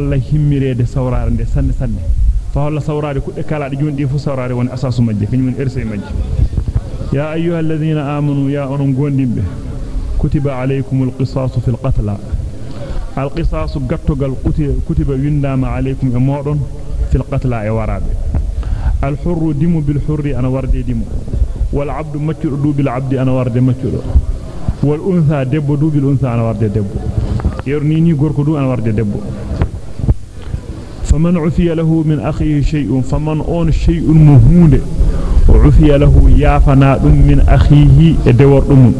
holla himmirede sawraare de sanne sanne fa holla sawraare kudde kala de jondi fu sawraare woni asasu majje kanyum erse majje ya ayyuhal ladhina amanu ya onon gondimbe kutiba alaykumul qisasu fil qatl al qisasu gattogal kutiba windama alaykum e modon fil qatl e warabe al hurru dimu bil hurri ana warde dimu wal abdu maccudo du bil abdi ana warde maccudo wal untha debbo du bil untha ana warde debbo yerni ni gorko du ana warde debbo min akhihi shay'un faman on shay'un muhunde ufiya lahu yafana dum min akhihi e dewordum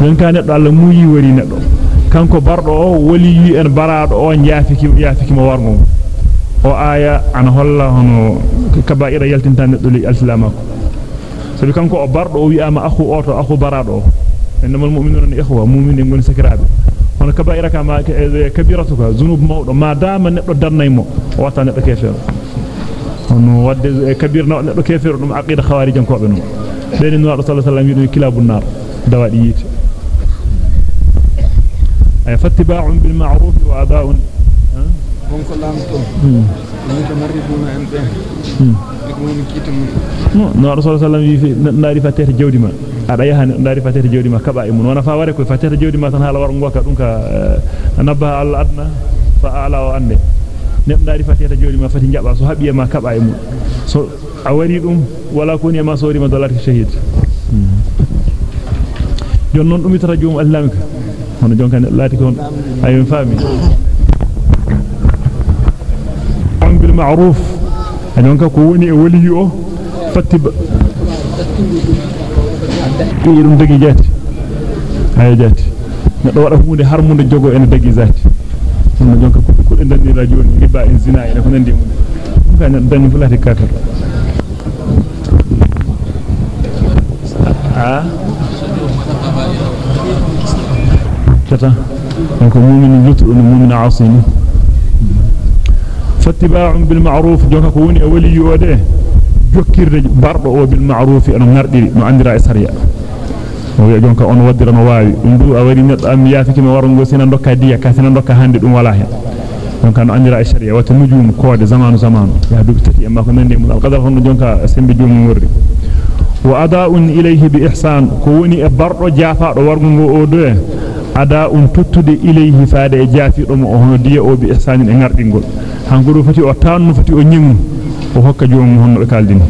don ka neddo Allah muyi wari neddo kanko bardo o wali yi en barado o yaafiki yaafiki mo wargo o aya an holla hono kaba'ira yaltinta neddo li al-islamako sabi kanko o bardo o wi'ama akhu oto akhu barado o innamal mu'minuna ikhwa mu'minin ngoni sakirabe hono kaba'ira kama kabiratuka zunub mawdo ma dama neddo darnaymo wata neddo kefero hono wadde kabirna neddo kefero dum aqida khawarijan ko be non beni no sallallahu alaihi wasallam kilabun nar dawadi yiti ay fattiba'un bil ma'ruf wa ada'un on ko lamto ni ko mariduna en be ko woni kitam no no sallallahu alaihi wasallam ndaari fatete jawdi ma ada yahan ndaari fatete jawdi ma kaba e mun wana fa ware ko fatete jawdi ma tan hala war ngoka dum ka nabba Allah adna fa ala o ande nem ndaari fatete jawdi ma fati jaba so habiye ma kaba e mun so a wari dum wala ko ni ma sori ma dollar shahid jon non dum itara joom islamika hono jonka laati ko ayum fami am bil ma'ruf jonka ko woni e wali o fattiba dum dagi jati ay jati neddo wada hunde harmunde jogo en dagi zati hono jonka ko ko den dandira joni riba en zina en ko nandi mun ka neddo dani fulati kakar ah kata donc mu'min lutu mu'min asini fattiba'un bil ma'ruf jonka ko woni e wali yode jokkirde bardo o bil ma'ruf an ngardiri no andira e sariya wi jonka on waddira no waawi dum du a wari neddo am yaafiki ma warongo sina dokka diya ka sina dokka hande dum wala hen jonka no andira e sariya wata nujum koode zamanu zamanu ya du tati amma ko nande mun al qadar hono jonka sembe jomum worri wa ada'un ilayhi bi ihsan ko woni e bardo jaafaado wargungo o do ada'un tuttude ilayhi faade e jaafido mo hono diya o bi ihsanin e ngardingol hanko do fati o tanno fati o nyingu o hokka joomum honno be kaldini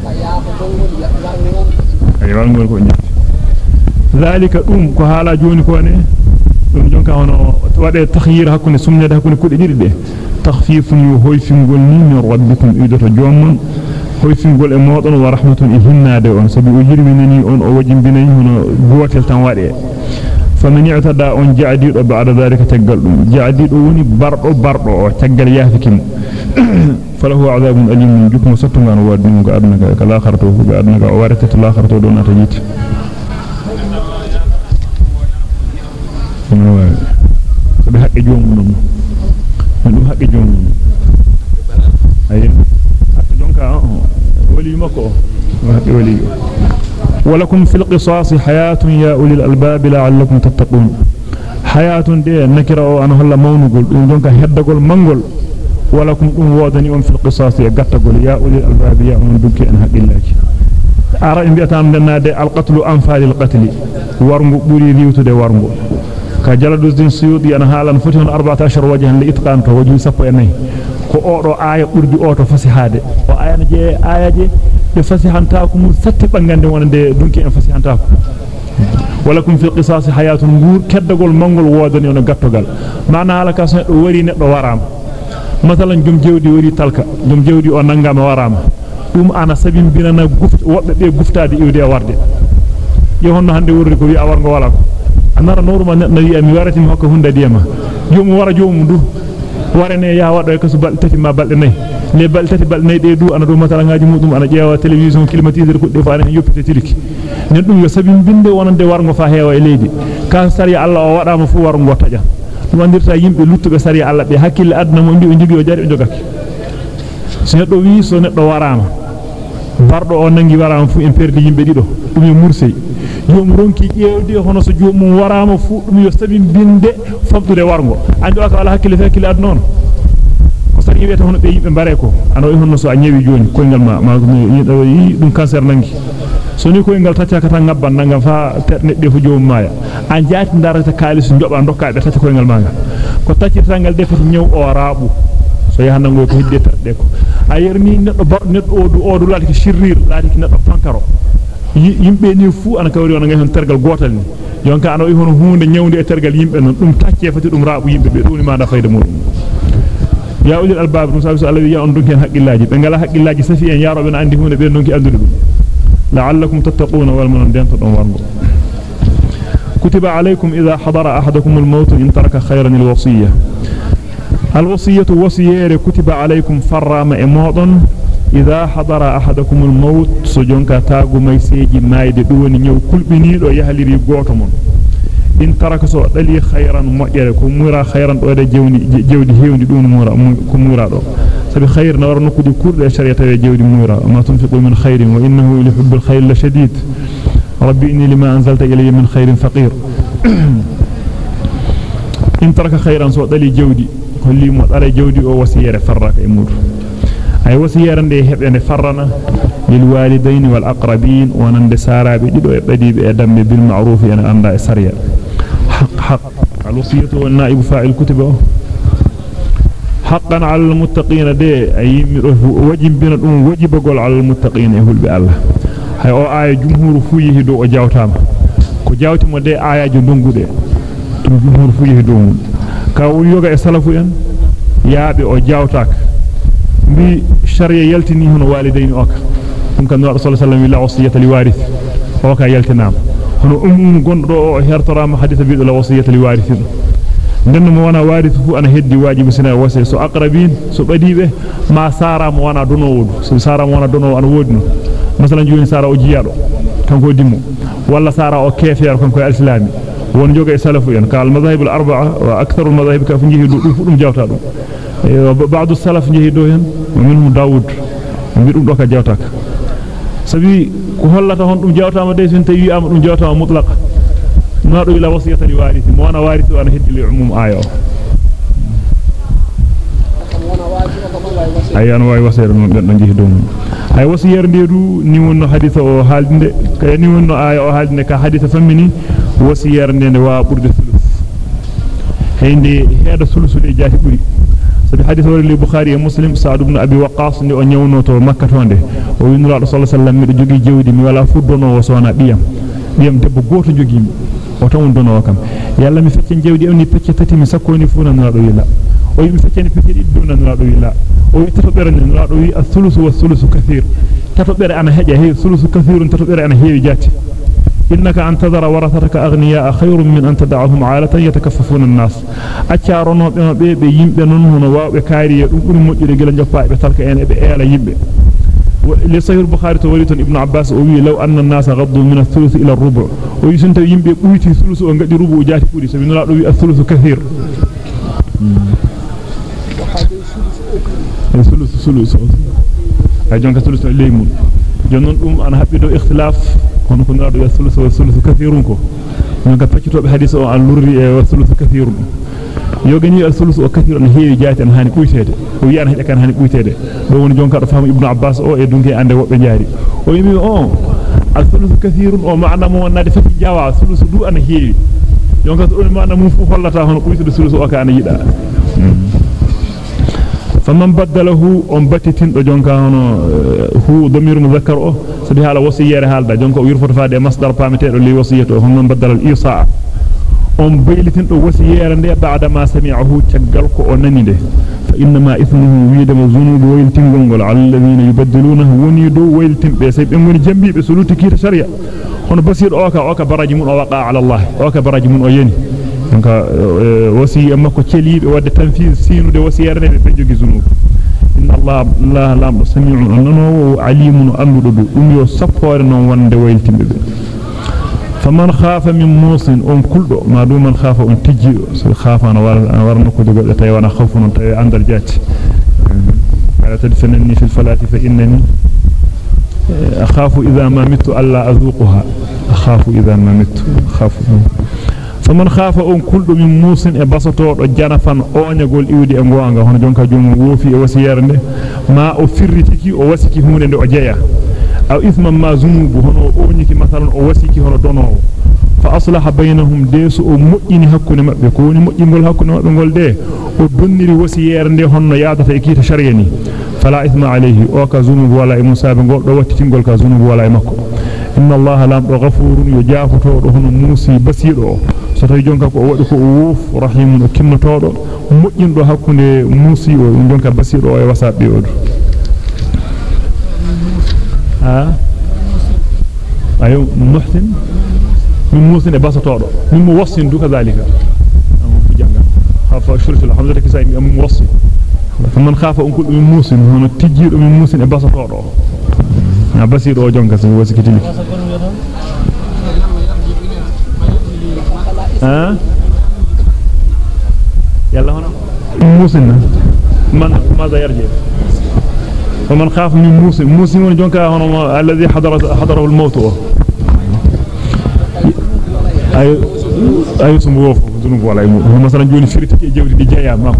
ay wangol ko nyaati ذلك دوم كو حالا جوني كوني دوم جونكا هو واديه تخيير حكوني سمنة حكوني كودي ديري دي. تخفيف يو هوي في مول ني من ربكم ايدو جوم هوي في مول امودن ورحمه اذن ناده أون. سبي أو جيرمي ناني أون أو وجي بيني هنا غوتل تان واديه فمن يعتدى أون جعديد بعد ذلك تغال دوم جعديد وني باردو باردو تغال يافكيم فله عذاب أليم من جكم ستون وادنغا ادنغا كلا خرتو غادنغا وارتت لا خرتو دوناتا جيت ولكم في القصاص حياة يا أولي الألباب لعلكم تتقون. حياة دي نكرة أنا هلا مونغول دونك هدغول مانغول ولكم دون وودني أم في القصاص يغتغول يا أولي الألباب يا أم دوكي أن حق الله أرى إن بيتام دنا دي القتل أنفال القتل. ورنغو بوري ريوتو دي ورنغو كجلد الدين سيوطي أنا حالا فتحون 14 وجها لإتقان تو وجه سبو أني ko odo aya burdi oto fasihade o aya je aya je de fasihantako mun satti bangande wonande dunki en fasihantako walakum fil qisas hayatun ngur keddagol mangol wodani on gattogal mana hala ka so do wari neddo warama masalan jom jewdi wari talka jom jewdi o nangama warama dum ana sabin binana guft wobbe be guftade iwde warde yo honno hande wurri ko wi a wargo wala anara noruma neddo wi mi warati mi hokka hunde diyama jom wara jom du warane ya wado e kasu balde tati ma balde nay le balde tati balde nay de du ana do matala ngaaji mudum ana jeewa television climatiseur kudde faane yoppite tiliki nen dum yo sabin binde wonande wargo fa heewa e leydi kan sari Allah o wadama fu wargo taja dum andirta yimbe luttube sari Allah be hakkille adna mo ndi o jogi o jari o jogaki so neddo wi so neddo warama bardo o nangi warama fu en perdi yimbe dido dum yo mursey jom ronki ƴewde hono so jomum warama fu dum yo sabin binde famtude wargo andi o ka wala hakkille fe hakkille ad non woni wi'ata hono be yimbe bare ko ana o honno so a nyewi joni koyngal ma ma yi dum cancer nangi so ni koyngal taccaka tan ngabban nangam fa nedde fu joom maya an jaati darata kalis njoba dokkaabe tacca koyngal manga ko taccirta ngal defata nyew o raabu so yahanna ngoy ko hidde terde ko a yerni neddo neddo odu odu laati ko shirrir laati ko neddo pankaro yimbe ni fu ana kawri on ngai hon tergal gotal ni jonka ana hono hunde nyawde e tergal yimbe non dum tacce fati dum raabu yimbe be doni ma da fayda mudum ya ulil albab dum sabi Allah ya on dunki haqillaji be ngala haqillaji safi en yarobe na andi hunde be donki andude dum la'allakum tattaquna wal man dento don wargo كتب عليكم إذا حضر أحدكم الموت إن ترك خيرا الوصية الوصية وصية كتب عليكم فرام إموضا إذا حضر أحدكم الموت سجنك تاغو ميسيجي مايد دون نيو كل بنيل ويهلري غوتمون إن ترك سو دلي خيرا مؤجر كمورا خيرا دوده جوني جودي هيوندي دون مورا كمورا دو. سبي خير نور نكودي كورد شريعة جودي مورا. ما تنفقوا من خير وإنه لحب الخير لشديد. ربي إني لما أنزلت إلي من خير فقير. إن ترك خيرا سو دلي جودي dara jawdi o wasiyere farraka e mudu e e bil ma'ruf yana anda e sariya haq haq al wasiyatu wan na'ib fa'il kutiba haqqan 'ala al muttaqin de ay wajibina dum wajibagol 'ala al muttaqin e hulbe Allah hay o aya jumhuru fu yihi do o jawtama ko jawtimo de ayaji dongude dum jumhuru fu yihi do mun ka woni yoga e salafu en yaabe o jawtaaka بشرية يلتنيه والدين أك ثم كان رسول الله صلى الله عليه وسلم لا لوارث. فوكا يلتنام نعم. هنا أم قن رؤو حيار ترام حديث بيض لا وصية لوارث. لأنه موانا وارث أنا هدي واجب سنة وصية سو أقربين سو بديبة. ما سارا موانا دونوود سو سارا موانا دونو أنا وودن مثلا جوين سارا أجيارو كان كو ديمو ولا سارا أكيفير كان كو الإسلامي won joge salafu yan kal madhahib al arba'a wa akthar al madhahib ka fungi ba'du salaf jehi do hen minhum daud mi dum do ka jawtaka sabi ko hollata hon dum jawtama de sen tawi am dum jawtama mutlaq ma do ila wasiyata li warisi mo wana warisi ana heddi li umum ayo ay an way wasere non jehi do ay wasiyere ndedu ni wonno haditha o haldinde kay ni wonno aya o haldinde ka haditha fammini wasiyar nde wa burde sulus heende heeda sulusude jaati buri سدي حديث ولي البخاري ومسلم سعد بن ابي وقاص ني نيونوتو مكه توند أو وين رسول الله صلى الله عليه وسلم مي جوغي جيودي مي ولا فودونو وسونا بيام بيام دبو غوتو جوغي أو تامون دونو كام يالا مي فتي جيودي اوني فتي تاتي مي سكوني فونا نادو يلا أو مي فتي ني فتي دونا نادو يلا أو يتفبر ني نادو وي الثلث والثلث كثير تفبر أنا هجه هي ثلث كثير تفبر أنا هي جاتي إنك أن تذر ورثتك أغنياء خير من أن تدعهم عالة يتكففون الناس. أتشارون بي بي يمبي ننهن وكاري يقول مجري قيلا جفاء بتلك أين بإيلا يمبي. لصحيح البخاري توليت ابن عباس أوي لو أن الناس غضوا من الثلث إلى الربع. ويسنت يمبي قويتي ثلث وانقدي ربع جاتي قولي سبين الله الثلث كثير. الثلث ثلث. أجونك ثلث ليمون جنون أم أنا حبيدو اختلاف hono ko ngado ya sulusu wa sulusu kathirun ko nga paccitobe hadith o an lurri e wa sulusu kathirun yogani al sulusu o kathirun heewi jaati an hani kuytede o wi an hede kan hani kuytede do woni jonka do famu ibnu abbas o e dunki ande wobbe jaari o yimi o al sulusu kathirun o maana mo wonnade fati jawa sulusu du an heewi jonka don maana mum fu hollata hono kuytude sulusu o ka an yida فمن بدله أم بتتين دو جونكا هونو هو ضمير مذكر أو سبي حالا وصية هالدا جونكا يرفض فادي مصدر بامتير اللي وصيته هم من بدل الإيصاع. أم بيلتين دو وصية رندي بعد ما سمعه تشغلكو أنني ده فإنما إثمه ويدم الزنود ويلتين غنغل على الذين يبدلونه ونيدو ويلتين بسيب أمون جنبي بسلوتي كير شريع. هون بصير أوكا أوكا براج من أوقع على الله. أوكا براج من أيني donc wasi makko celibe wadde tanfiz sinude wasiyare ne be jogi zunub inna allah allah lam sami'un anno alimun andudo dum yo sappore non wonde wayltimbe be faman khafa min musin on kuldo ma du man khafa on tijji so khafa na war warno ko jogo tay wana khawfun tay andal jatti ala tadfanni fil falati fa innani akhafu idha ma mitu alla azuquha akhafu idha ma mitu akhafu faman khafa on kuldo min musin e basotodo janafan oonyagol iwdi e goonga hono jonka joomum wofi e wasiyere nde ma o firritiki o wasiki hunde nde o jeya aw ithman ma zunubu hono oonyiki masalan o wasiki hono donowo fa aslaha bainahum desu o moƴƴini hakkunde mabbe ko woni moƴƴingol hakkunde mabbe gol de o donniri wasiyere nde honno yaadata e kiita sharia ni fala ithma alayhi o ka zunubu wala e musabe gol do wattitingol ka zunubu wala e makko inna allaha lam do ghafurun yujafuto do hono musi basido so tawi jonka ko wadi ko woof rahimun kinnotodo moƴƴindo hakkunde musi o jonka basido e wasabe o ha ayo muhsin min musin e basatodo min mo wassin du kadhalika am janga hafa shurtu alhamdulillah kisay mi am wassi faman khafa on kullu min musin hono tijjido min musin e basatodo basido o jonka so wasi kitili ha yalla hono musin man ماذا يرجع ومن خاف من موسى موسى من جونكا هنا الذي حضر حضره الموت ay ay sum wof dunub wala mu masala joni firti jewdi di jeya ma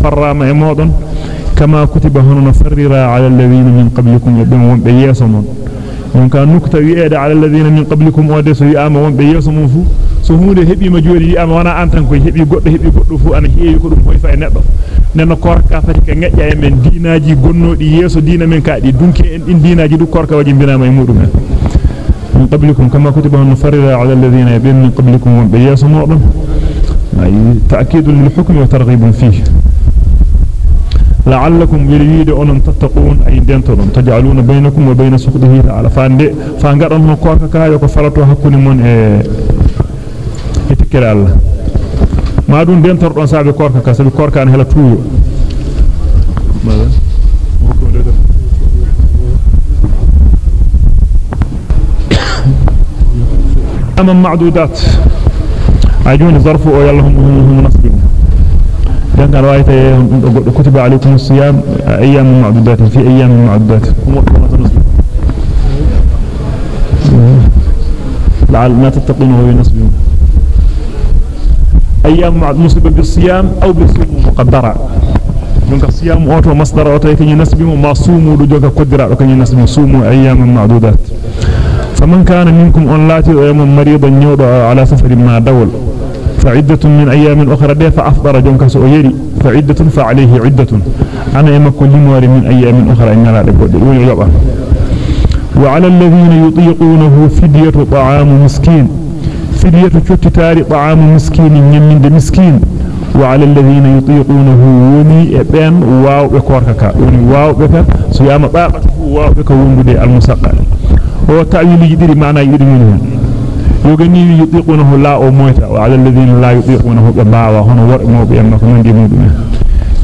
farrama e modon kama kutiba hono farrira ala alladhina min qablikum yadum wonbe yeso non on ka nukta wi'ede ala alladhina min qablikum o de so wi'ama wonbe yeso mon fu so hunde hebi ma joni wi'ama wana an tan ko hebi goddo hebi goddo fu ana heewi ko dum hoy fa e neddo nenno korka fati ka ngejja e men diinaji gonnodi yeso diina men kaadi dunke en din diinaji du korka waji binama e mudum min من قبلكم كما كتب أن نفرد على الذين يبين من قبلكم بياس معظم يعني تأكيد للحكم وترغيب فيه. لعلكم يريد أن تتقون أي دينتون تجعلون بينكم وبين سقده على فاند فانقر أنه قوك كاي وكفرتو هكون من آه، اتكر الله. ما دون دينتون صعب قوك كاي سبي قوك كاي هلا تويو ماذا أما معدودات. أجون ظرف أو يلهم هم نصبين. لأن رواية كتب عليكم الصيام أيام معدودات في أيام معدودات. لعل ما تتقون وهو ينصبون. أيام مصيبة بالصيام أو بالصوم مقدرة. masdar oto e kany nasbimu ma sumu do joga kodira do kany nasbimu sumu ayyam ma'dudat kana minkum on lati o yamam maridan nyawdo ala safarin ma dawol فعدة من أيام أخرى دي فأفضل جونك سؤيري فعدة فعليه عدة. أنا إما كل موار من أيام أخرى إن لا ربود وعلى الذين يطيقونه فدية طعام مسكين. فدية تتاري طعام مسكين يمين مسكين. وعلى الذين يطيقونه وني إبن واو بكوركا وني واو بك. سيما طاقه واو بك وندي المسقل هو تعويل يدري معنى منه يغني يطيقونه لا أو مويتا وعلى الذين لا يطيقونه باوا هنا ور مو بيام نكو نندي مودum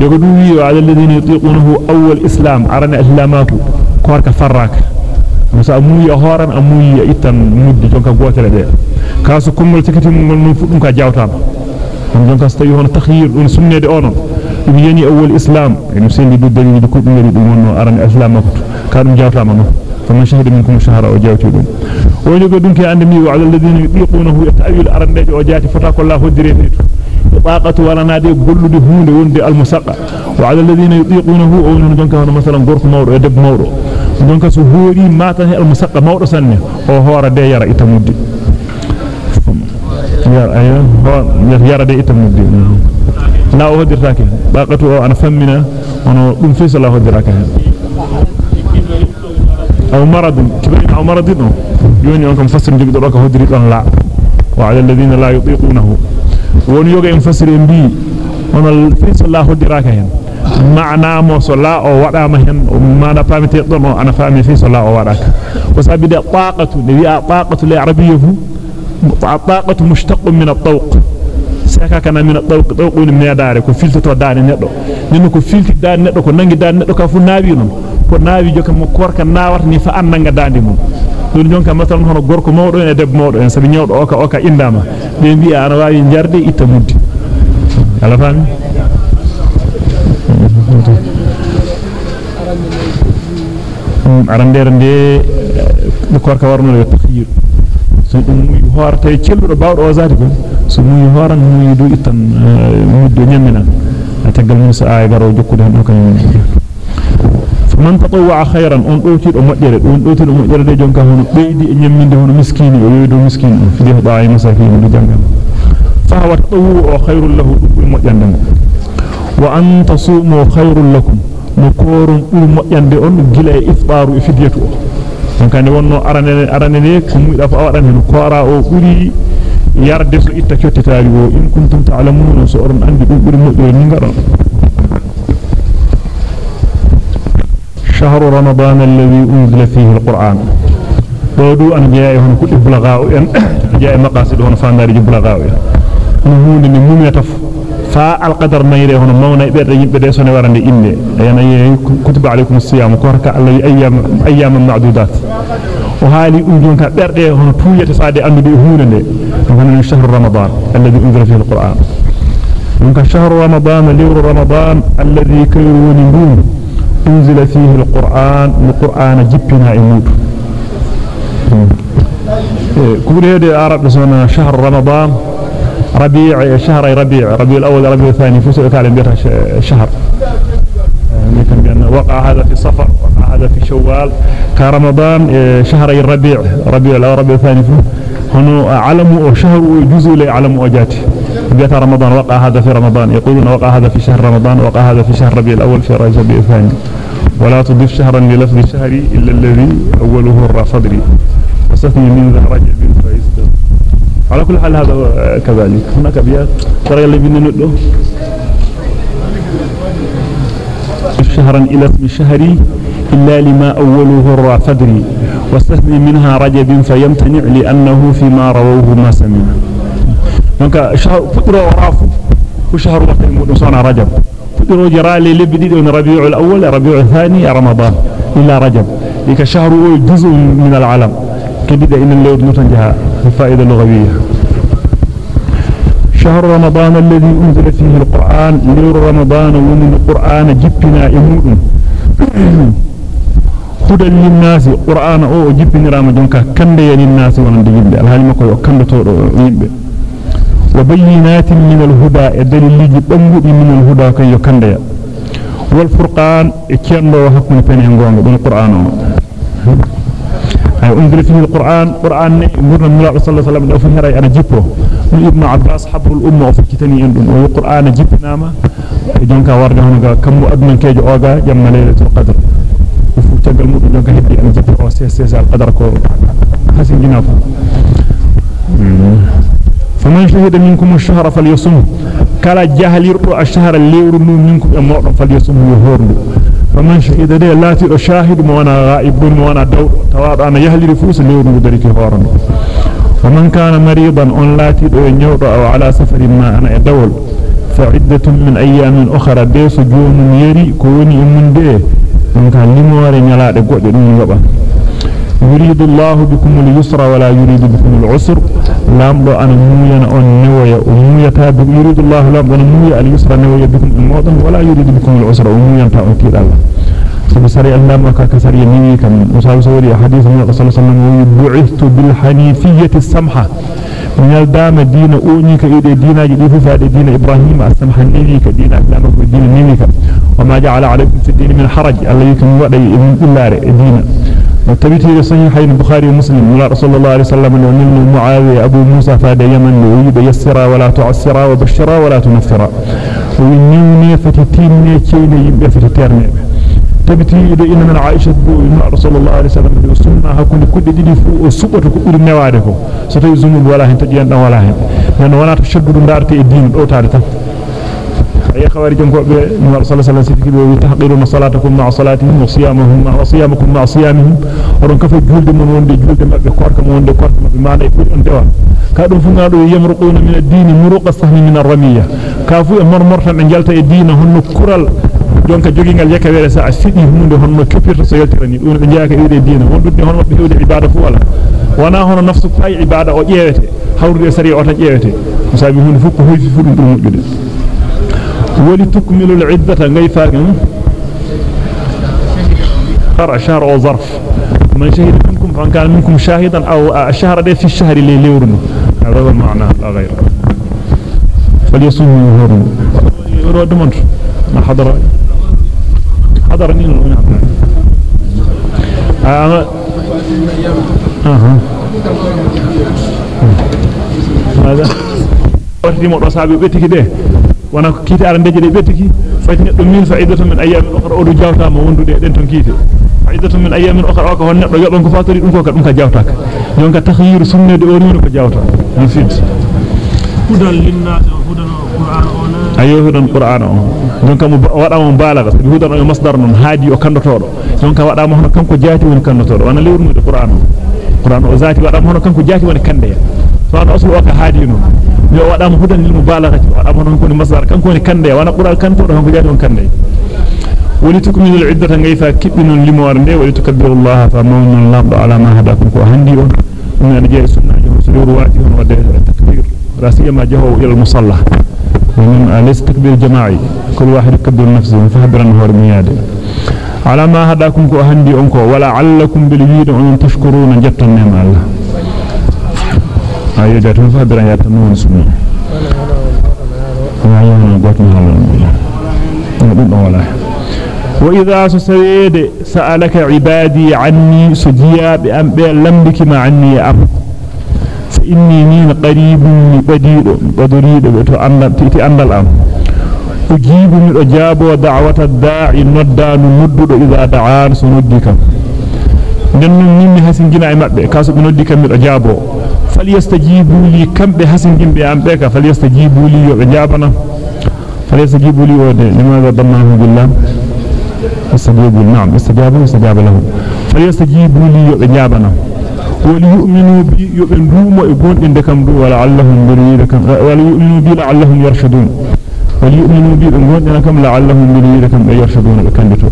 يغدو على الذين يطيقونه اول اسلام ارنا اسلامات كوركا فراك kaso kummol tikiti mum non fuddum ka jawtama on jonka so tawi hono takhyir dun sunnede onon dum yani awwal islam en sendi du dalili du kudum yari dum wonno arane islam makko ka dum jawtama non woni go dum ke ande mi wa alal ladina yuqinuhu yata'awil arandejo o jati fota ko la hoddire netu طاقة ولا نادي بلد هون وند المسقى وعلى الذين يطيقونه أو نجنك هنا مثلا غرف مورو يدب مورو. نجنك سهوري ما تنهي المسقى مورو سنة. أو هو ردي يرى إتمودي يرى دي إتمودي لا أهدر تاكي طاقة أنا فمنا أنا أنفيس الله أهدر تاكي أو مرض. كبرين أو مرض. ذنه يوني أنك مفسر جبت روكه دريقا لا. وعلى الذين لا يطيقونه. وأن يوغا مفسر انبي وأن الفيس الله هدي راكهن معنى موصلاء أو وعامهن وما نفهمت يقضنه أنا فهمي فيس الله أو وعاك وسأبدأ طاقة نبيع طاقة العربية طاقة مشتق من الطوق. saka kana min tawq tawq ni meedare ko filtoto daane neddo nimo ko filti daane neddo ko nangi daane ko naawi joka mo korka naawata ni fa an nanga daande mum don jonka matal hono gorko mawdo en e debbo mawdo en sabi nyawdo oka oka indama be bi'a ana wawi jarde itta muddi ala fami arandere de korka warno yo takhir so dum muy horata e celludo bawdo o zati ko so muy horan muy do itan muddo nyamina tagal musa ay garo jokkude do kanyum man tatawwa khayran on dowti do moddere don dowti do moddere de jonka hono beedi e nyemminde hono miskini o yoydo miskini o fidi do ay masakin do jangam fa wa tatawwu o khayrul lahu dum moddande mo wa an tasumu khayrul lakum no koron buri moddande on gila e iftaru e fidiyatu o donc ande wonno arane arane ne ko muida fa wadan hen koora o buri yarde so itta ciottitaari o in kuntum ta'lamuna so oron andi dum buri moddere ni ngado شهر رمضان الذي أنزل فيه القرآن. بودو أن جاءهم كل بلغاو أن جاء مقاصد هنا فاندار يبلغاو نهون من ممتف فالقدر ما يري هنا مونا يبير يجب ديسون وران دي إني. أيام كتب عليكم الصيام كورك الله أيام أيام المعدودات وهالي أنجون كبير دي هنا توية سعادة أن دي هنا من شهر رمضان الذي أنزل فيه القرآن. من شهر رمضان لور رمضان الذي كيرون نبون أنزل فيه القرآن القرآن جبنا إمود كبر هذه العرب سنة شهر رمضان ربيع شهر ربيع ربيع الأول ربيع الثاني فسئت على بيتها شهر. بأن وقع هذا في صفر وقع هذا في شوال. كرمضان شهر الربيع ربيع الأول ربيع الثاني هنا علم وشهر جزء لعلم وجاته بيت رمضان وقع هذا في رمضان. يقولون وقع هذا في شهر رمضان وقع هذا في شهر ربيع الأول في ربيع الثاني ولا تضيف شهرا للفظ الشهر إلا الذي أوله الرافضري واستثني من ذا فيستثني على كل حال هذا كذلك. هناك أبيات؟ ترى اللي بينا نقول شهرا إلى اسم الشهر إلا لما أوله الرافضري واستثني منها رجب فيمتنع لأنه فيما رووه ما سمعنا donc shahru fudro rafu ko shahru wakati mudum sona rajab fudro jarale lebbi didi on rabiul awwal rabiul thani ramadan illa rajab dika shahru juz'un min al-alam kidida in lewd nutan jaha faida lughawiyya شهر رمضان الذي أنزل فيه القرآن لير رمضان ومن القرآن جبنا إمود هدى للناس قرآن أو جبنا جنكا كندي للناس ونند جبد الهالي مكو كند تورو يبه وبينات من الهدى دليل بنغدي من الهدى كي يكنديا والفرقان كيندو حكم بين غونغ دون القران ay unzila fihi alquran quran ne murna nula sallallahu alaihi wasallam do fu heray ana jippo ibn abbas habrul umma o fikitani en dum o qur'ana jippinama e jonka warde hono ga kambu adnan kejo oga jamma laylatul qadr fu tagal mudum jonka heddi ana jippo o ss al qadar ko hasin ginafo فمن شهد منكم الشهر فليصم كلا جاهلير الشهر الليل منكم أمر فليصم يهورن فمن شهد ده لا تي شاهد وأنا غائب وأنا دو. تواد أنا يهلي فوس الليل دريك هورن فمن كان مريضا أن لا دو نيود أو على سفر ما أنا دول فعدة من أيام أخرى بيس جون يري كوني من ده من كان لموري نيلاده godde dum yoba يريد الله بكم اليسر ولا يريد بكم العسر. لامدو أنا موينا اون نويا ومويتا يريد الله لامدو أنا مويا اليسر نويا بكم الموضن ولا يريد بكم العسر. وموينتا اون كيد الله. سبي سري الله ما كسري نيوي كم. مصاب سوري حديث الرسول صلى الله عليه وسلم بعثت بالحنيفية السمحة. من الدام دين أوني كيد دينا جدي فاد دين إبراهيم السمحة نيوي كدين الدام دين نيوي وما جعل عليكم في الدين من حرج. الله يكن ودي إلا دين. وتبتي صحيحين البخاري ومسلم. ولا رسول الله عليه وسلم ومن معاوية أبو موسى فاد يمن ويب يسرا ولا تعسرا وبشرا ولا تنفرا وينيوني فتتيني كيني يبقى فتتيرني. تبتي إذا إن من عائشة بو رسول الله عليه وسلم سنة هكون كل دي فو سقط كل نوادكو. ستي زنوب ولا هن تجيان ولا هن. لأن ولا تشدد دارتي الدين أو تارتا أي خوارج كوبي نور صلى الله عليه وسلم وتحقيرون صلاتكم مع صلاتهم وصيامهم مع وصيامكم مع صيامهم. ورون كفى جولد من وند جولد مبه كورك من وند كورك مبه ما داي بودي اندوا كادو فنادو يمرقون من الدين مروق السهم من الرمية. كافو مرمرتان جالتا الدين هن كورال jonka jogingal yaka wele sa sidi hunde honno kepirta so yaltirani dum be jaaka wiide diina won dudde hono be hewde ibada fu wala wana hono nafsu fay ibada o jeewete hawrude sari o tan jeewete musabi hunde fu ko hoyfi fu ولتكملوا العدة غيفاكم فرع شهر أو ظرف. من شهد منكم فإن كان منكم شاهدا أو الشهر ده في الشهر اللي ليورنو هذا هو المعنى لا غير. فليصوموا يهورون يرود من ما حضر؟ حضر مين من آه آه هذا waddi mo do saabe betiki de wana ko kiti ala ndeje de betiki fayti neddo min fa'idatu min ayyamin ukhra o do jawta mo wondude den ton kiti fa'idatu min ayyamin ukhra ko hon neddo yobon ko fatori dum ko ka dum ka jawtaka jonka takhyiru sunnade o ni ko jawta min fit hudan linnas hudan qur'an ona ayo hudan qur'an o jonka mo wada mo balaga sabi hudan o masdar non haadi o kandotodo jonka wada mo hono kanko jaati woni kandotodo wana lewrude qur'an o qur'an o zati wada mo hono kanko jaati woni kande so an aslu o ka haadi non yo wadama hudan lil mubalaghati wadama non ko ni masdar kanko ni kande wana qural kanto do hanko jaati on kande wali tukmilu al iddata ngayfa kibbinon limor nde wali tukabbiru allah fa mawnon lamdo ala ma hadakum ko handi on sunnaji on sudur waati on wadde takbir rasiyama jaho ila al musalla ومن ليس تكبير جماعي كل واحد يكبر نفسه فهبر انه رمياده على ما هداكم كو هندي انكو ولا علكم باليد ان تشكرون جتن نعم الله susayde sa'alaka ibadi anni sujiya bi am be lambiki ma anni am fa inni min qaribun badido badurido be to andal titi andal am ujibu mi do jabo da'wata da'i noddanu noddudo idha da'an so noddi kam den non nimmi hasingina e mabbe kaso be noddi kam mi do jabo فليستجيبوا لي. كم بحسن جنب أمبيك فليستجيبوا لي. وإجابنا فليستجيبوا لي. لماذا ضمناه بالله؟ استجيبوا. نعم استجابوا. استجاب له فليستجيبوا لي. وإجابنا وليؤمنوا بي. يؤمنون ويقول إن دكم دو ولعلهم بريدكم وليؤمنوا بي. لعلهم يرشدون. وليؤمنوا بي. يقول إن كم لعلهم بريدكم يرشدون. بكندتو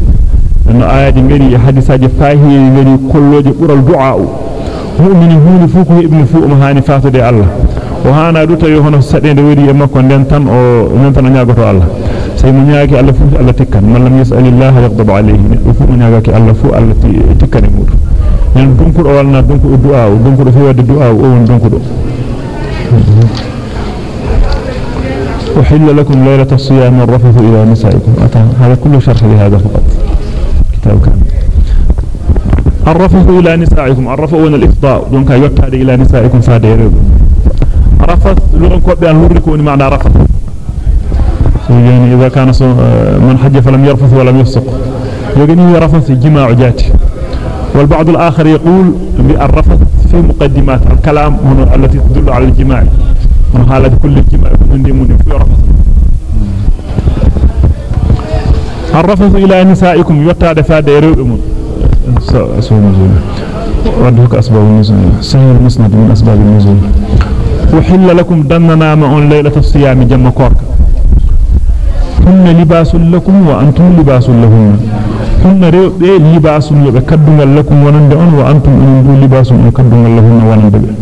لأن آيات غيري حديثات فاهي غيري كل وجه قرى الدعاء. Mu'mini huuni fu ko ibnu fu um haani faatude Allah o haana du tawi hono sadende wadi e makko den tan o non tan nyaagoto Allah sey mo nyaagi Allah fu Allah tikkan man lam yas'alillaha yaghdab alayhi fu mo nyaagaki Allah fu Allah tikkane mudu nen dunkudo walna dunkudo du'a dunkudo fi wadde du'a o won dunkudo أحل لكم ليلة الصيام الرفث إلى نسائكم هذا كله شرح لهذا فقط كتاب كامل الرفث إلى نسائكم. الرفث وين الإفضاء. دونك يوتاد إلى نسائكم فادير رفث لغن كوبي أن هركون معنى رفث يعني إذا كان من حج فلم يرفث ولم يفسق. يغني رفث جماع جاتي. والبعض الآخر يقول بالرفث في مقدمات الكلام هنا التي تدل على الجماع. من حالة كل الجماع من الرفث إلى نسائكم. يوتاد فادير أسباب النزول ودهك أسباب النزول. سهل المسند من أسباب النزول. وحل لكم دننا مع ليلة الصيام جمع كورك. هن لباس لكم وأنتم لباس لهن. هن ريب لباس يبكدن لكم ونندعون وأنتم أنتم لباس يبكدن لهن ونندعون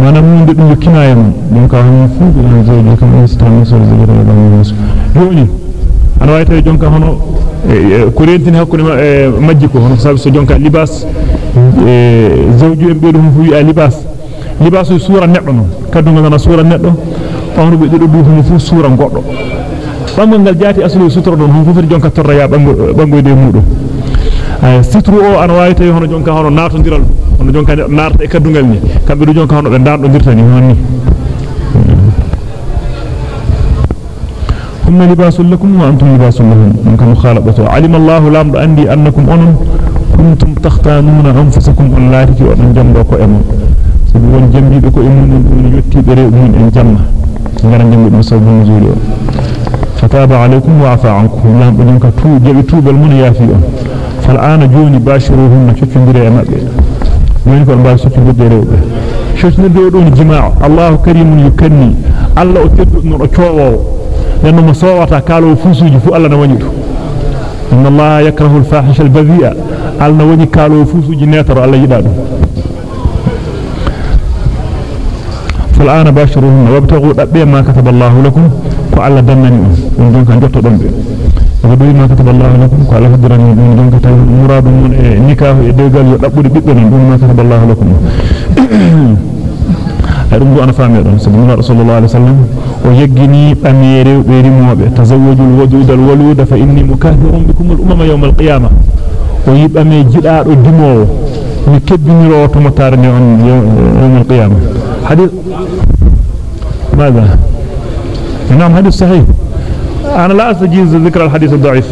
mana mun dum kinaya mun dum ka hon fu de zeyde kam istam so da musu yoni ana wayta jonka hono ko rentini hakkunde majji ko hono sabi so jonka libas e zawju en beedo fu wi libas libas sura neddo non kadungal na sura neddo fawru be dedo du fu sura goddo bangal gal jati aslu sutra don fu fu jonka torra ya bango bango de mudum ay sitru o an wawi tawi hono jonka hono natondiral hono jonka narta e kadungal ni kambe du jonka hono be dardo dirtani honni ثم لباس لكم وأنتم لباس لهم. منك مخالطة علم الله لام أندي أنكم أنم كنتم تختانون أنفسكم أن لا تكي وأن جمعكم أمون سبوان جمعي بكو أمون من يتي بريء من أن جمع غير جمع بسبب النزول فتاب عليكم وعفى عنكم. لام أنك تو جبي توب المن يافيون فالآن جوني باشروهن شكين دري أمابي وين كون باش شكين دري شكين دري جماع الله كريم يكني. الله أتدو أشوه لأنه مصوّت كالو فوسوجي فو الله نوانيتو. إن الله يكره الفاحش البذيء. الله نواني كالو فوسوجي نيتر الله يدادو. فالآن باشروهن وابتغوا أبئ ما كتب الله لكم فعلا دنني ونجون كان جوتو دنبي وقد ما كتب الله لكم قال فدرني من دونك مراد من نكاح دغال يو دبودي بيبbe non dum ma kataba أرمض أنا فاهمه سيدنا رسول الله عليه وسلم. ويجني أميري ويري موابع. تزوج الودود الولود فإني مكهر بكم الأمم يوم القيامة. ويب أمي جدار الدمو. مكب من روات نعم يوم القيامة. حديث ماذا؟ نعم حديث صحيح. أنا لا أستجيز ذكر الحديث الضعيف.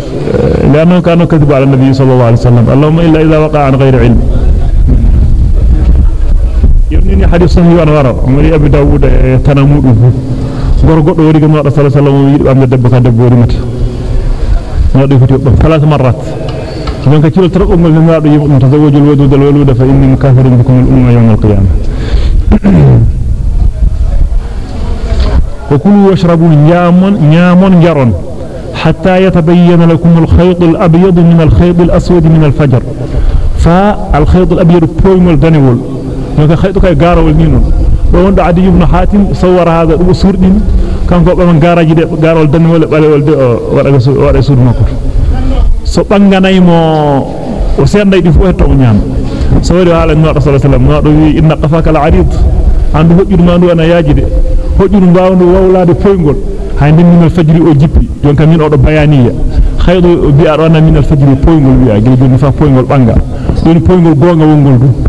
لأنه كانوا كذب على النبي صلى الله عليه وسلم. اللهم إلا إذا وقع عن غير علم. يرنيني حديث صحيح وأنا ورا مري أبي داود تنمود غرغد وري كما صلى الله عليه وسلم أم دب كان دب وري مت نودي فتي ثلاث مرات دونك كيلو ترق أم من هذا يبقى متزوج الودود الولود فإني مكافر بكم الأمة يوم القيامة وكلوا واشربوا نيامون نيامون جرون حتى يتبين لكم الخيط الأبيض من الخيط الأسود من الفجر فالخيط الأبيض بويمول دانيول نوكا خيط كاي غارول نينون ووند عدي بن حاتم صور هذا دو سوردين كان كو بام غاراجي دي غارول دانيول بالول دي ودا ودا سود مako so banganaymo o senday di fu hetto nyam sawri hala no rasul sallallahu alaihi wasallam no do wi inna qafaka al-arid andu hojjudu mandu ana yaaji de hojjudu bawndu wawlaade poygol hay den min al-fajri o jippi jonka min o do bayaniya khaydo bi arana min al-fajri poygol wi'a gel joni fa poygol banga doni poygol gonga wongol du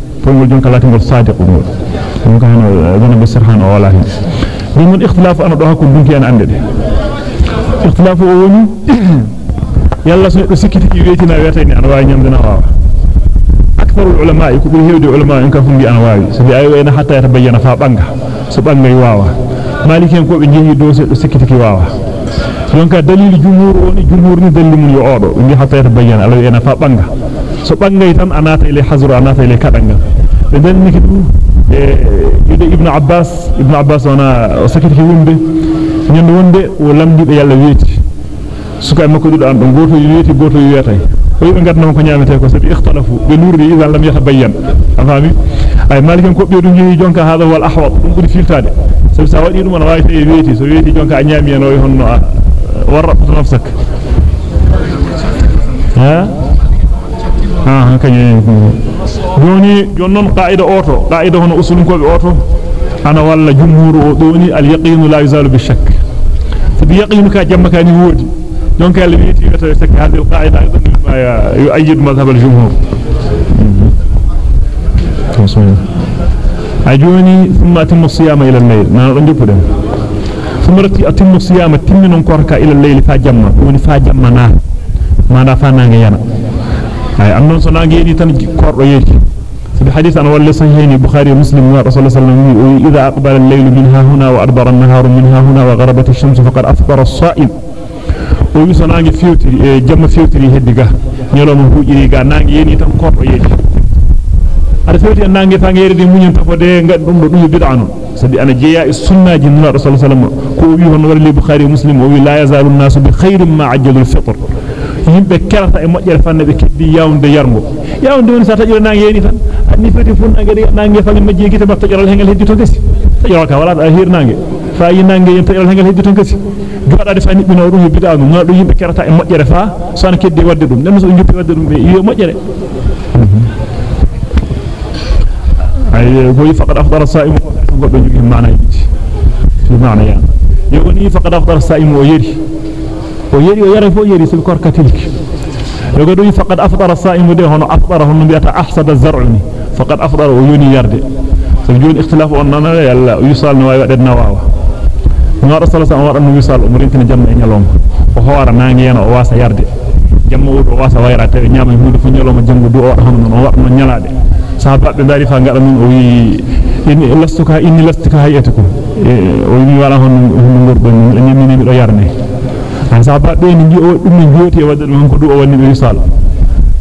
mon ikhtilafu ana do hakku dunki en ande de ikhtilafu o woni yalla so do sikiti wetina wetani ana wawi nyamdina wawa akthar ulama ko buri hewde ulama en ka fumbi ana wawi so bi ayo en hatta yatabayyana fa banga so bangay wawa maliken ko be jehi do se do sikiti wawa donc dalil jumhur woni jumhur ni dalil mun yo odo ndi hatta yatabayyana ala en fa banga so bangay tan anata ile hazru anata ile kadanga dum e yude ibn abbas ibn abbas wana sikiti wumbe nyande wonde o lamdi be yalla weti suka makko dudo an don goto weti goto wetay o yibe gadnama ko nyaamete ko sabi ikhtalafu be nurdi idan lam yatabayyan afami ay malikan ko be dum jehi jonka hada wal ahwat dum buri filtade sabi sa wadi dum ana wawi tay weti so weti jonka a nyaami en o honno warrab nafsak ha ha kany دوني جنن قاعدة اوتو قاعدة هنا اصول كوبي اوتو أنا ولا جمهور دوني اليقين لا يزال بالشك فبيقينك جمك ان يودي دونك يلا بيتي يتو شك هذه القاعده أيضا ما يؤيد مذهب الجمهور اجوني ثم اتم الصيام إلى الليل ما عندي فدم ثم رتي اتم الصيام تمنن كوركا إلى الليل فجمع وني فجمعنا ما دافنا يانا ما نفعنا ينا أي أمن صنعي تن كور يجي في حديث أنا والله صحيحين البخاري ومسلم ورسول الله صلى الله عليه وسلم إذا أقبل الليل منها هنا وأدبر النهار منها هنا وغربت الشمس فقد أفطر الصائم so nangi fewtiri e jamma fewtiri heddi ga nyaloma huujiri ga nangi yeni tan korto yedi ada fewti en nangi fa ngere de munyen tafode ngad dum do dum bid'a non sabi ana jeya e sunnaji rasul sallallahu alaihi wasallam ko wi hon wala bukhari muslim wi la yazalu an-nasu bi khairin ma ajjalu al-fitr yimbe kerata e mojjere fanne be keddi yawnde yargo yawnde woni sa tajira nangi yeni tan anni feti fun nangi nangi fa majji gite ba tajiral hengal heddi to desi tajiral ka wala a hir nangi fa yi nangi yen tajiral hengal heddi to kasi joodade fa nibbino dum bid'a no no yimbe kerata e mojjere fa so an keddi wadde dum nem so juppi wadde dum be yi mojjere ay boy faqad afdara sa'im goddo jogi maana yidi fi maana ya yogoni faqad afdara sa'im o yeri o yeri o yara fo yeri sul korka tilki yogodo faqad afdara sa'im de hono afdara hono biata ahsada zar'uni faqad afdara o yoni yarde so joni ikhtilafu on nana yalla yusal no wawi wadde nawawa no rasul sallallahu alaihi wasallam wisal umrintina jamma e nyaloma o hoora nangi yana o wasa yarde jamma o wasa wayra taw nyama hunde fu nyaloma jangu du o hono non o wadno nyalade sahababe dari fa ngada non o wi inni lastuka inni lastuka hayatukum o wi wala hon hon gordo ni mi do yarne an sahababe ni ji o dum ni joti e wadde dum ko du o wonni be wisal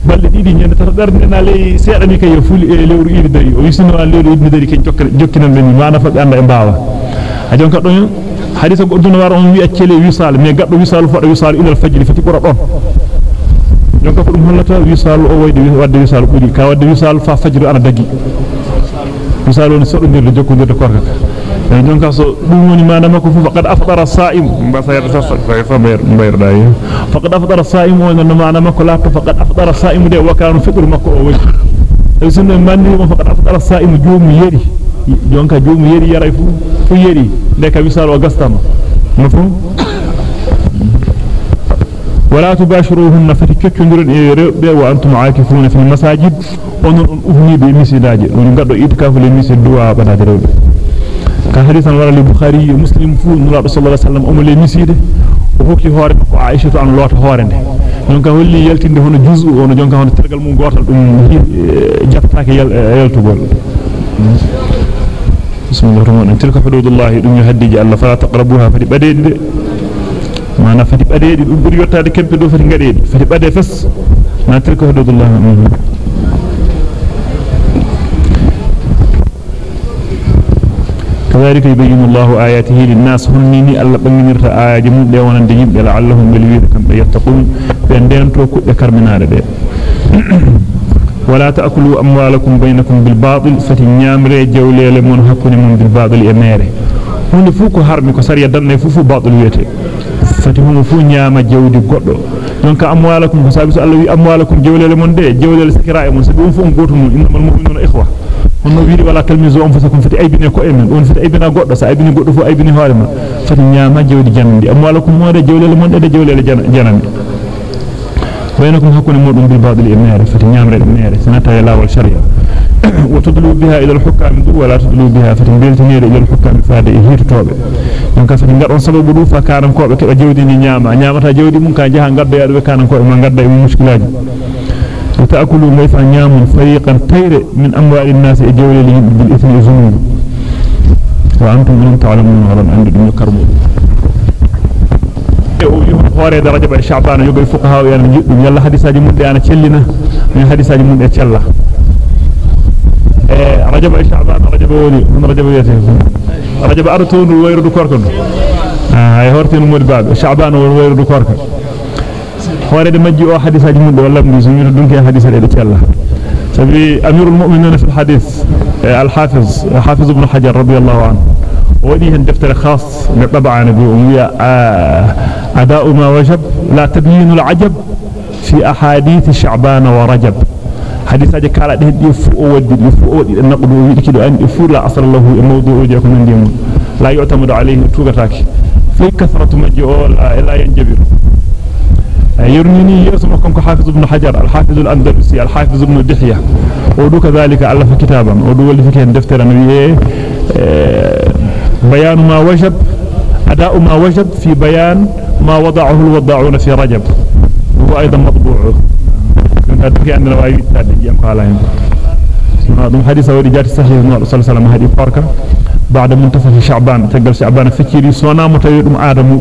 balde didi nyande tata darde na ley seeda mi kay fuli e lewru idi dari o yisino an lewru idi dari ken jokkinan ben mana fa anda e baawa a jonka don hadisa godduno war on wi accele wisal me gaddo wisal fado wisal ila al-fajr fati bura don jonka ko dum hollata wisal o wayde wadde wisal buri ka wadde wisal fa fajr ana dagi misal woni sodondirde jokkondirde korka e jonka so dum woni mana makko fu faqad afdara sa'im ba sayar sa fa bayr bayr dayi faqad afdara sa'im wona no mana makko la to faqad afdara sa'im de wakanu fitr makko o woni e sunno mandi mo faqad afdara sa'im joomu yeri jonka joomu yeri yaray fu fu yeri de ka misal o gastama mafhum ولا تباشروهن فتكتشندرن إيربي وأنتم عاكفون في المساجد ونون أفني بمسجداج ونقدر إتكاف للمسجد حديثا ورا البخاري ومسلم فو نرا صلى الله عليه وسلم. امه لي مسيده وفوكي هور عائشه ان لوط هورنده دونك ولي يلتند هون جزء. هون جونك هون ترغل مو غورتال دوم جافتاك يل يلتغول بسم الله الرحمن تلك حدود الله. دوم يهدي الله فلا تقربوها. فدي بديد. ما أنا فدي بديد. بور يوتاد كيمبي دو فدي غديد فدي بديد. فس. ما تلك حدود الله. كذلك يبين الله آياته للناس. هنيني ألا بنمرت آيات من ديوانا ديهم لعلهم بلويد كم يتقون بأن دين توكو ذكر من هذا ولا تأكلوا أموالكم بينكم بالباطل. فتنيامر جولي لمن حكون من بالباطل أميره هون فوكو هرمي كسر يدرنا فوفو باطل fati homo fu nyaama jawdi goddo donc amwalakum ko sabi so Allah wi amwalakum jawlele mon de jawlele sakira e mon sabi on fu on goto mon innamal mu'minuna onno wiiri wala talmizu anfusakum fati aybine ko emen on fati aybina goddo sa aybini goddo fu aybini hoore ma fati nyaama jawdi janandi amwalakum mode jawlele mon de jawlele janandi بينكم حكون مودum bil badil e mere fati nyamre mere sanata ya lawal sharia وتدلوا بها إلى الحكام ولا تدلوا بها فتنبيلتنير إلى الحكام فهذا إهير توبة ينكا فتنقرون سبب دو فكارم كوبة كبا جودي نياما نيامتا جودي ممكن جاها نقرد يادو كانم كوبة من قرد يمو مشكلات وتأكلوا ميفا نيام فريقا خير من أموال الناس إجولي لهم بالإثم يزنون وأنتم لم تعلمون ولم عندكم يكرمون hoore da rajab sha'ban yogo fuqaha yana jiddum yalla hadisaji mun de ana cellina min hadisaji mun de cella رجب شعبان رجب ولي من رجب يته رجب أرتون ويرد كوركن. هاي هورتين مود باب شعبان ويرد كوركن هورد مجي أو حديث أجي مود ولا من زمير دونك حديث دي تيلا سبي امير المؤمنين في الحديث الحافظ حافظ ابن حجر رضي الله عنه ودي دفتر خاص طبعا بأمية أداء ما وجب لا تبيين العجب في أحاديث شعبان ورجب حديث أجي كالا ده دي فو ودي دي فو ودي النقد ويدي كده أن فو لا أصل له الموضوع وجه كمان ديم لا يعتمد عليه توغتاك في كثرة مجيء لا ينجبر يرنيني يسمى كم حافظ ابن حجر الحافظ الأندلسي الحافظ ابن دحية. ودو كذلك ألف كتابا. ودو اللي فيه دفتر نبيه بيان ما وجب أداء ما وجب في بيان ما وضعه الوضاعون في رجب. وهو أيضا مطبوع. ذلك أن رواية التالي قال هذا حديث وري جات صحيح النبي صلى الله عليه وسلم حديث باركة. بعد منتصف شعبان تقل شعبان فكيري سونا متيدم آدم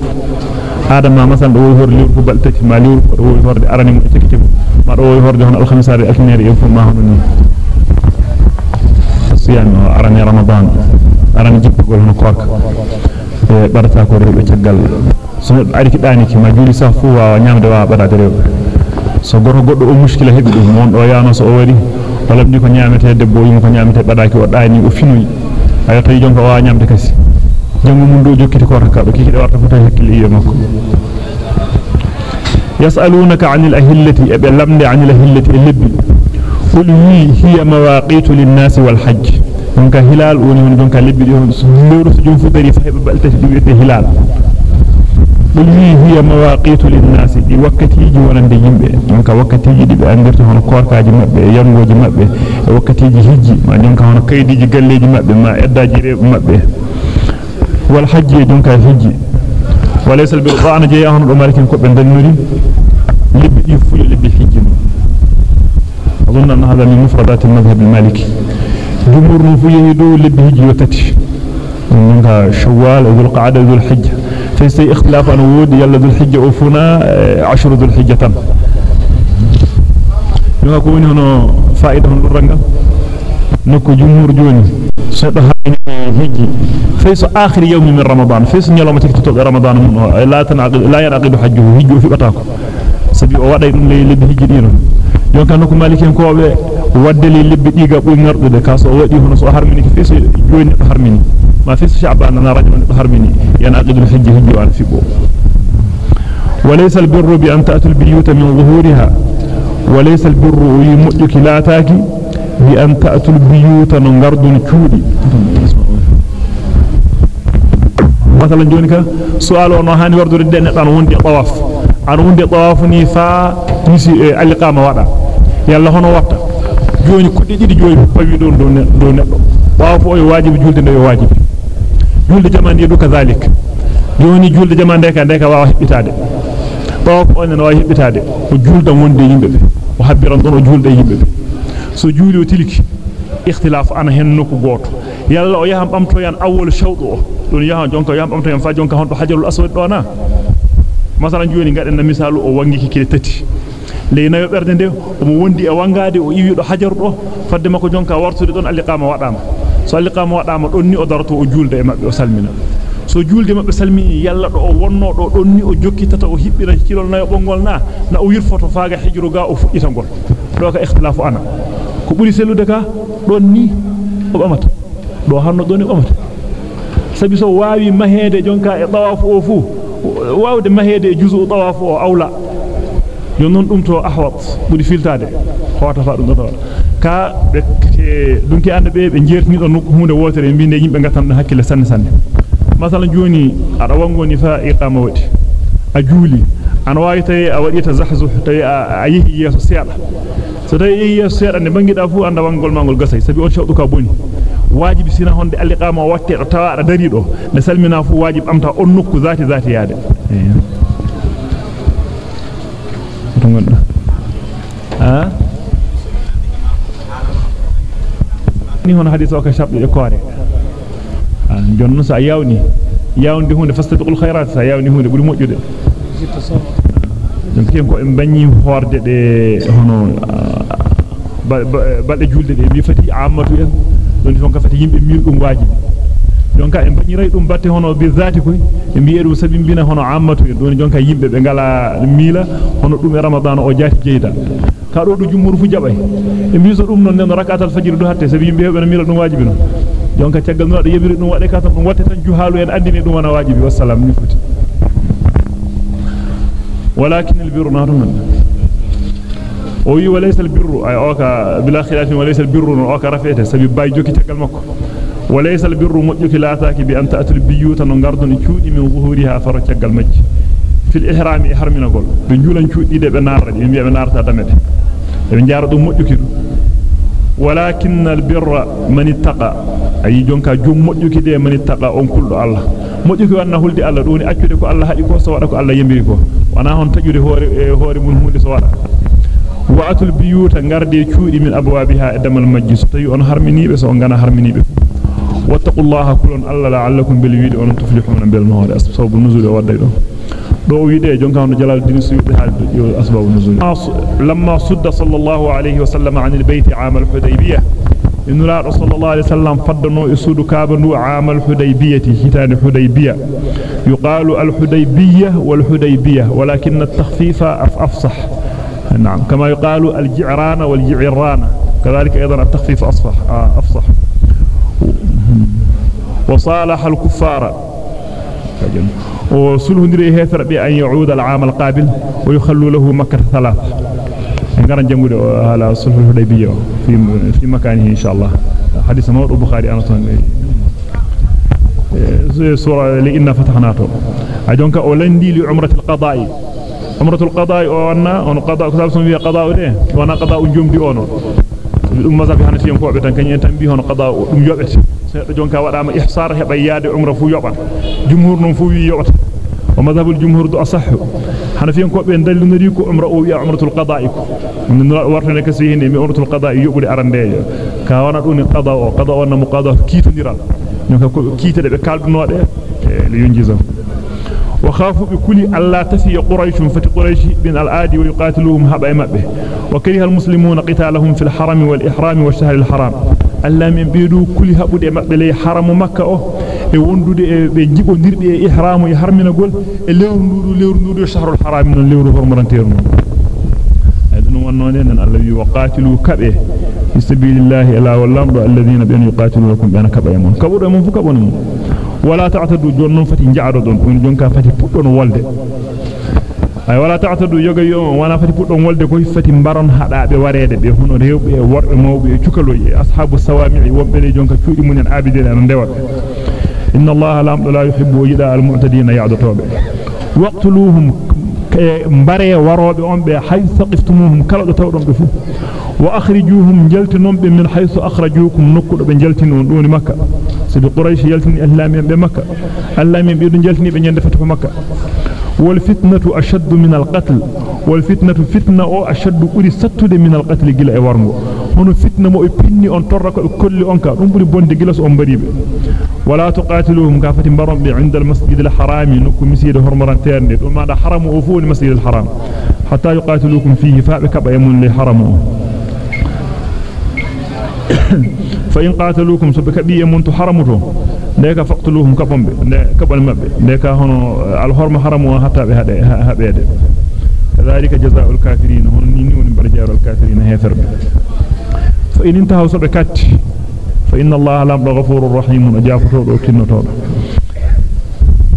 آدم ما مثلا هو يهور لي فبل تك ما لي هو يهور أراني متكتب ما هو يهور هون الخميس هذه أكنير يفهم ما هو الصيام أراني رمضان أراني جيب بقول هنا كورك برتا كوري بتشغل سو أريك داني كما جولي سافوا ونعم دوا برا دريو so goto goddo o muskila hebi dum mon do yaano so o wari wala ni ko nyaamete debbo yimo ko nyaamete badaki o daani o finoyi ayo tawi jonka wa nyaamde kasi. جمع من دو جوكي تكون ركاب كي دوار تفتح لك اللي يمك يسألونك عن الأهلة أبي اللمد عن الأهلة اللب قل هي هي مواقيت للناس والحج دونك هلال وني من دونك اللب يوم سنور سجون فتري فهيب بألتش دويته هلال قل هي هي مواقيت للناس دي وقتي جوانا دي جمب دونك وقتي جي دي بأندرت هنا قوارك جمب ينو جمب وقتي جي هجي ما دونك هنا قيدي جي قلي جمب ما إدا جي مبه. مبه. Birdana je hono do marikin ko be dannuri libbi di fu libbi hijji اظن ان هذا من مفردات المذهب المالكي جمهور في يدو libbi hijji watati jonka shawwal ذو القعده ذو الحجه فيسي اختلاف أن وود يلا ذو الحجة أوفنا عشر ذو الحجة تم كوني هنا فائدة الرنجة نكو جمهور جوني سيطة هجي فيس آخر يوم من رمضان. فيس نيلا ما تكتب رمضان لا تنعقد لا ينعقد حجه هجه في بتاكو سبي ودا لي لي هجي دينو يوكا نكو مالكين كوبة waddeli lebbi diga buy ngardude ka so wadi hono so harmini fi so joni harmini ma fi sha'ban na rajul harmini yana aqidul hajji hajji wa وليس البر بأن تأتوا البيوت من ظهورها. وليس البر يمجك لا تاكي بأن تأتوا البيوت نغرد كودي مثلا جونك سؤال hani wardude den dan wondi tawaf an wondi tawaf ni fa nisi alqama wada yalla hono watta joni kuddi didi joni pawi don do do neddo tawaf o wajibi julde do wajibi julde jamande du kazalik joni julde jamande ka ndeka wawa hibbitade tawaf on no wawi hibbitade ko julda wonde yimbe be o habbiran don o julde yimbe be yalla o yaham bamto yan awwal shawdu o don yaha jonka yaham bamto yan fa jonka hondo hajarul aswad do na masalan joni gaden na misalu o wangi kikile tati leyna yo berde nde o mo wondi e wangade o iwi do hajar do fadde makko jonka wartude don alliqama wadama so alliqama wadama don ni o darto o julde e mabbe o salmina so julde mabbe salmini yalla do o wonno do don ni o jokkitata o hibbira cilol nayo bongol na na o yirfoto faaga hijru ga o fuddita gol do ka ikhtilafu ana ko buri selude ka don ni o bamata do hanno doni bamata sabi so waawi mahede jonka e tawafu o fu waawde mahede juzu tawafu o awla jonnon dum to ahwat buri filtade hota fa dum do ka be dunki ande be be jertini do nokku hunde wotere mbinde yimbe ngatan hakkile sanne sanne masalan joni ada wangoni fa iqama wadi a juuli an wawi tay a wadi ta zahzuh tay a yihi yeso seeda so tay yihi yeso seeda ne bangida fu anda wangol mangol gasay sabi on shawdu ka boni wajibi sina honde alliqama watte do tawa ada dari do ne salmina fu wajib amta on nokku zati zati ha ni hono hadith o ka shabbe e kore jonno sa yawni yawnde hunde fastabiqul khairat sa yawni hunde buri mojjude donc ko en bagni horde de hono balde julde de mi fati amatu en don fon ka fati yimbe mil dum wajibi donc en bagni ray dum batte hono bi zati koy e mbi edu sabi mbina hono amatu en don jonka yimbe be ngala mila hono dum e ramadan o jati jeyda ka do du jumhur fu jabay e mbi so dum non nen rakatal fajr du hatte sabi yimbe be mila dum wajibi non jonka caggal no yebiri dum wade ka tan dum watte tan juhalu en andini dum wana wajibi wassalam ni futi ولكن البر نهرنا وي وليس البر اي اوكا بلا خلاف وليس البر اوكا رفيته سبي باي جوكي تاgal makko وليس البر مجوكي لا تاكي بان تاتوا البيوت ciudi min zuhuriha faro tagal majji fil ihram ihramina gol be julan ciudi de be narra be be narta damede be jaara dum mojjuki ولكن البر من اتقى ay jonka jom mojjuki de man ittaqa on kuldo Allah mojjuki wanna huldi Allah doni accude ko Allah hadi ko so wada ko Allah yembiri ko wana hon tajude hore hore mun hunde so wada وات البيوت غاردي تشودي من ابوابها ادمل مجلس تي اون هارمنيبه سو غانا هارمنيبه واتقوا الله كلن الله لعلكم بالويد اون تفلحون بالنهار اسباب النزول ودايو دو ويدي جونكانو جلال الدين سيوتي حد اسباب النزول لما صد صلى الله عليه وسلم عن البيت عام الحديبيه إن رأى رسول الله عليه وسلم فضنوا إسود كابنوا عام الحديبية هتان الحديبية يقال الحديبية والحديبية ولكن التخفيف أفصح نعم. نعم. كما يقال الجعران والجعران. كذلك أيضا التخفيف أصفح آه، أفصح. وصالح الكفار. وصله نريه يثر بأن يعود العام القابل ويخلوا له مكر ثلاث نرى جمود على صله الحديبية في في مكانه إن شاء الله. حديث مور البخاري أنا إيه، سورة لإنا فتحناته أجونك أولندي لعمرة القضاء. عمرة القضاء وأنا وأنا قضاء كتاب سمي قضاء ده وأنا قضاء جمد اونو دم مذهب حنفي ام كوبتان كان ينتبه هنا قضاء دم يوبت جونكا ودا ما إحصار هبا ياد عمرة فو يوبان جمهور نون فو يوبت. ومذهب الجمهور دو أصح. حنفي ام كوبين دليل نريكو عمرة أو يا عمرة القضاء من ورتني كسي هني عمرة القضاء يوبل ارندي كا وأنا دوني قضاء قضاء وأنا كيتو نيرال نكا كيتو دبي كالدنو ده ليونجيزو وخافوا بكل ألا تفي قريش فتقريش بن الآد ويقاتلوهم هبا مبه وكره المسلمون قتالهم في الحرم والإحرام والشهر الحرام. ألا من بيدو كل هبود مقبلي حرم مكة ووندو دي بيجيبو دير دي إحرام ويحرم نقول اللور نورو اللور نورو شهر الحرام من اللور فرمران تيرون أدنو أن الذي يقاتلو كبه. في سبيل الله ألا والله الذين بأن يقاتلوكم بأن كبه يمون. كبور يمون فكبون يمون ولا تعتدوا جون فتي نجادو دون بون جونكا فتي بودون ولد أي ولا تعتدوا يوغا يوم وأنا فتي بودون ولد كو فتي مبارون حدا بي وريد بي هونو ريو بي ورد موب بي تشوكلوي اصحاب السوامع وبني جونكا فودي مونن عابدين ان ديوا إن الله لا يحب وجد المعتدين يعد توب وقتلوهم مباري وروب اون بي حيث قفتموهم كلا دو وأخرجوهم جلتنهم من حيث أخرجوكم نكدو بي جلتنون دوني مكة. سيد قريش يلتني ألا من بمكة. ألا من بيد يلتني بين يندفته مكة. والفتنة أشد من القتل. والفتنة فتنة أشد أولي ستد من القتل قلع ورمو. هنو فتنة مو إبني أن ترك كل أنك. نمبر بوند قلس أمبريب ولا تقاتلوهم كافة برمب عند المسجد الحرام. نكم مسيد هرمران تيرنيت وما دا حرم أفون المسجد الحرام. حتى يقاتلوكم فيه فأبك بأيمون لي حرمو فإن قاتلوكم سبكبي يمون تحرمتو ذلك فقتلوهم كبن كبن مب ذلك هن الحرم حرم ها بهذا هذا ذلك جزاء الكافرين. هن نيني ونبرجار الكافرين هفر فإن انتهوا سبكت فإن الله لم غفور رحيم. أجافتو وكنتو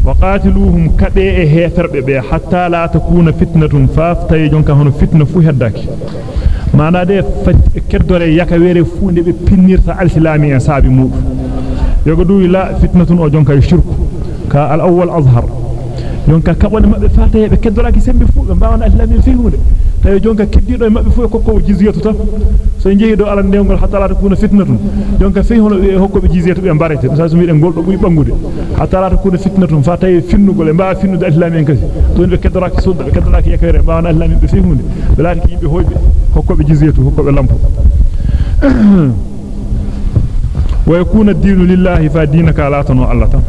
وقاتلوهم كبئ هفر حتى لا تكون فتنة. فافتا يجونك هن فتنة فوهدك mana de keddore yaka were funde be pinnirta al-islami en saabi mudu yogo duwi la fitnatun o jonka shirku ka al-awwal azhar jonka kabone mabbe fata be keddoraki sembe fu be bawana al-islami fi hunde tawi jonka keddido e mabbe fu ko ko jizyatu ta so jeehi do ala ndewgol hatta la takuna fitnatun jonka fi hono e hokko be jizyatu be barete sa so miiden goldo buri bangude hatta la takuna fitnatun fa tawi finnugol e mbaa finnude al-islami en kasi to be keddoraki sudda be keddoraki yakere bawana al-islami be fi hunde be laati yimbe hoybe hokkobe jizyatu hokkobe lampo wa yakuna ad-dinu lillahi fa dinaka la tanu allata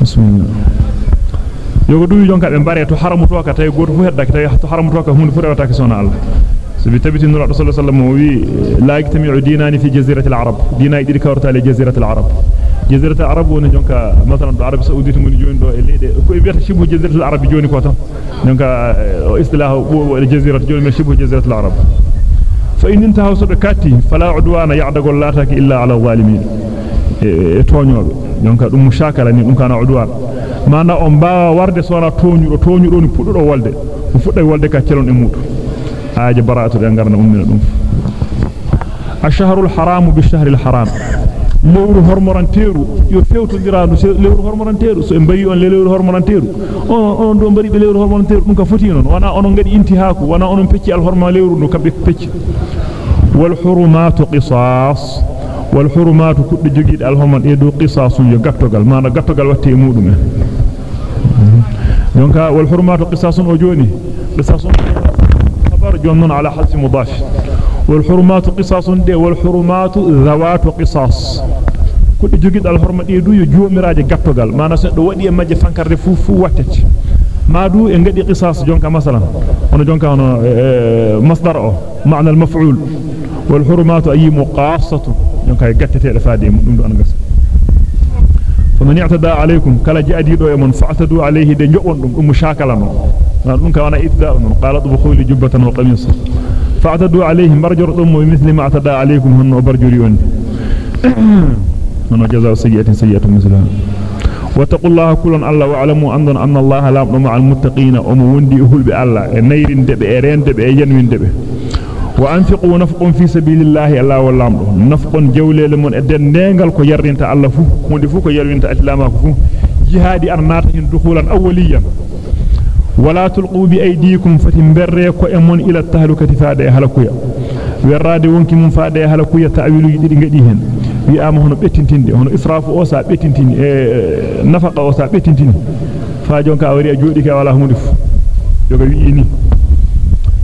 bismillah yogo duwi jonka be bare to haramu to ka tay goto fu heddaki tay to haramu to ka hunde fu rewata ka sona Allah سبي تبي رسول الله صلى الله عليه وسلم لا يجتمع دينان في جزيرة العرب. دينا يدري كورت على جزيرة العرب. جزيرة العرب ونجون ك مثلا العرب السعودية من جون دو اللي دي كوي بيت شبه جزيرة العرب جون كوتهم نجون ك استلاه جزيرة جون من شبه جزيرة العرب. فإن انتهى صدر كاتي فلا عدوان يعد قولاتك إلا على الظالمين. إيه، تونيور نجون ك المشاكل نجون كان عدوان. ما أنا أمبا ورد صورة تونيور تونيور نحضر أولد وفضل أولد كاتيرون إموتوا haaje bara'atu de garna ummina dum ash-shahrul haram bi shahril haram lewru hormoranteeru yo fewtondiraadu lewru hormoranteeru so en bayi on lewru hormoranteeru on on do bari be lewru hormoranteeru dum ka foti non wana onon ngadi intihaaku wana onon pecci al horma lewru no kambe pecci wal hurumatu qisas wal hurumatu kudde jogiide al horman e do qisasun yo gattogal maana gattogal watte e donc wal hurumatu qisasun o joni qisasun خبر جن على حدث مضاف والحرمات قصاص دي والحرمات ذوات قصاص. كل جوجد الحرمة دي دو يجو مراجع قبل ما نسنت دو ودي ما جفان كرفو فو واتج. ما دو إنجد قصاص جونكا مثلا. أنا جونكا أنا إيه، إيه، مصدر أو معنى المفعول. والحرمات أي مقاصة. جونكا يقتت الفادي من دون أنا قصد. Dum do an gas faman i'tada alaykum kala jaadi do e mon fa'tadu alayhi de jobon dum dum mushakala no dum ka wana ibda non qala dukhuli jubbatan wa qamisa فأعتدوا عليهم برجر ثم مثل ما اعتدى عليكم هن برجريون من جزاء سيئة سيئة مثلها. واتقوا الله كلن الله واعلموا أن أن الله لا مع المتقين وموندي أهل بالله نير دب إيرين دب إيجن دب وأنفقوا نفق في سبيل الله الله والله نفق جولة لمن أدن نينغال كو يرنت الله فو كوندي فو كو يرنت إسلامك فو جهادي أرناتهم دخولا أوليا ولا تلقوا بأيديكم فتنبريكو أمون إلى التهلكة فادي هلكويا halakuya ta'wilu didi ngadi hen wi ama hono bettintinde hono israfu o sa bettintini e nafaqa o sa bettintini fa jonka wari a jodi ka wala hunde fu yoga wi ni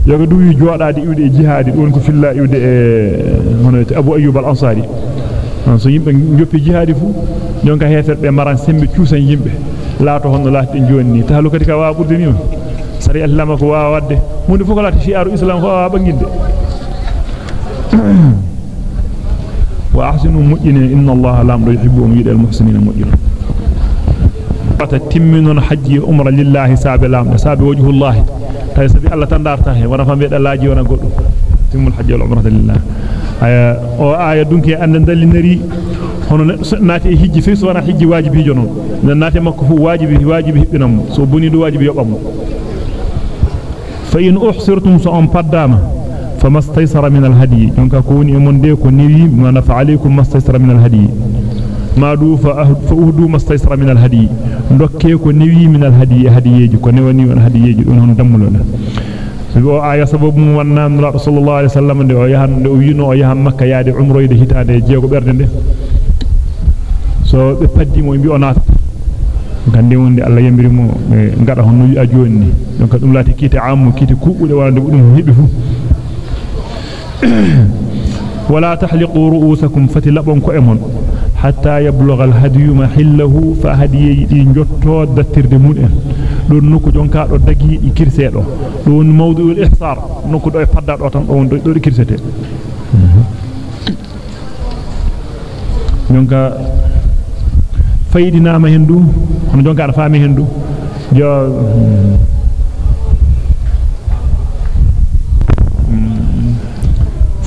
yoga duwi jodaade iwde e jihadi don ko filla iwde e hono Abu Ayyub al-Ansari so yimbe joppi jihadi fu jonka heferbe maran sembe ciusan yimbe laato hono laati jonni tahlukati ka wa burdini sari allama ko wa wadde hunde fu ko laati shi'aru islam ko wa banginde wa ahsinu mujjina inna allaha lam yuhibbu al muhsinina mujjina ata timminon hajji umra lillahi sabi lam sabi wajhullahi tay sabi allah tandarta he wana fambe dalaji wana goddo atimul hajj wal umrata lillah aya o aya dunki ande dallinari hono naati e hijji fi so wana hijji wajibi jonon nan naati makko fu wajibi wajibi hibbinam so buni do wajibi yobam fa in uhsirtum so on paddama famastaysara min alhadi donc ko woni e mon de ko niwi mana fa alaykum mastaysara min alhadi ma du fa uhdu mastaysara min alhadi dokke ko niwi min alhadi hadiyeji ko ne woni on hadiyeji don hon dammulo o aya sababu mum wanna nula sallallahu alaihi wasallam de o yahan de o yino o yahan makka yaade umroyde hitande jeego berde de so be paddi mo bi onata gande wonde Allah yambiri mo ngada hono wi a joni donc dum lati kite ammu kite kuubude wala dum hebi fu ولا تحلقوا رؤوسكم فتلبون كو امون حتى يبلغ الهدي محله فهدي ينجتو دتر دمون دون نكو جونكا دو دغي دي كيرسيدو دون موضوع الإحصار نكو دو فدا دو تان دو دو كيرسيتي جونكا فايدنا ما هندو جونكا فامي هندو جو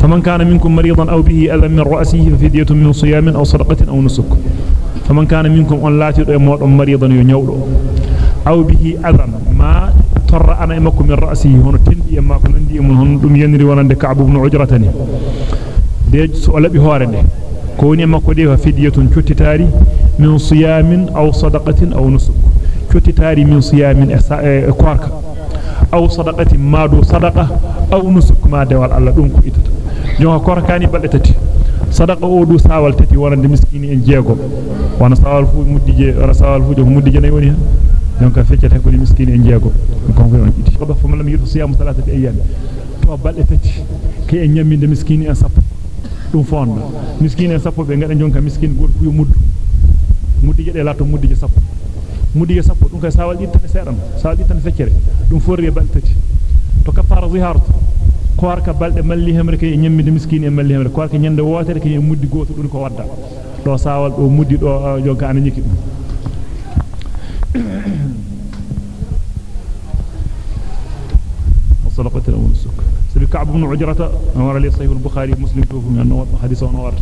فمن كان منكم مريضا أو به أذى من رأسه ففدية من صيام أو صدقة أو نسك. فمن كان منكم أن لا تدعي مريضا ينيولو أو به أذى ما تر أنا إمكم من رأسه. هنا تندي أما كن عندي من هن دم ينري ونند كعب بن عجرتني ديج سؤال بهوارني كوني أما كده فدية تشتتاري من صيام أو صدقة أو نسك. تشتتاري من صيام كوارك أو صدقة ما دو صدقة أو نسك. ما دوال الله دونك إتتا jonka korkani balde tati sadaqa o du sawal tati wonande miskini en jeego wana sawal fu muddije wana sawal fu jogo muddije nay woni hen jonka feccata ko miskini en jeego ko ko on iti ba fama lam yutu siyam salatati ayyam to balde tati ke en nyamminde miskini en sappo dum fonda miskini en sappo be ngada jonka miskin goto fu muddu muddije de lato muddije sappo muddije sappo dum kay sawal din tan seedam sawal din tan feccere dum forri balde tati to kafara zihartu korka balde malli hemre kay nyemmide miskini e malli hemre korka nyande wotere kay muddi goto dun ko wadda do sawal do muddi do jonka ana nyiki وصدقة الأنسك سبي كعب بن عجرة أمر لي صحيح البخاري مسلم توفي أنه حديث ونور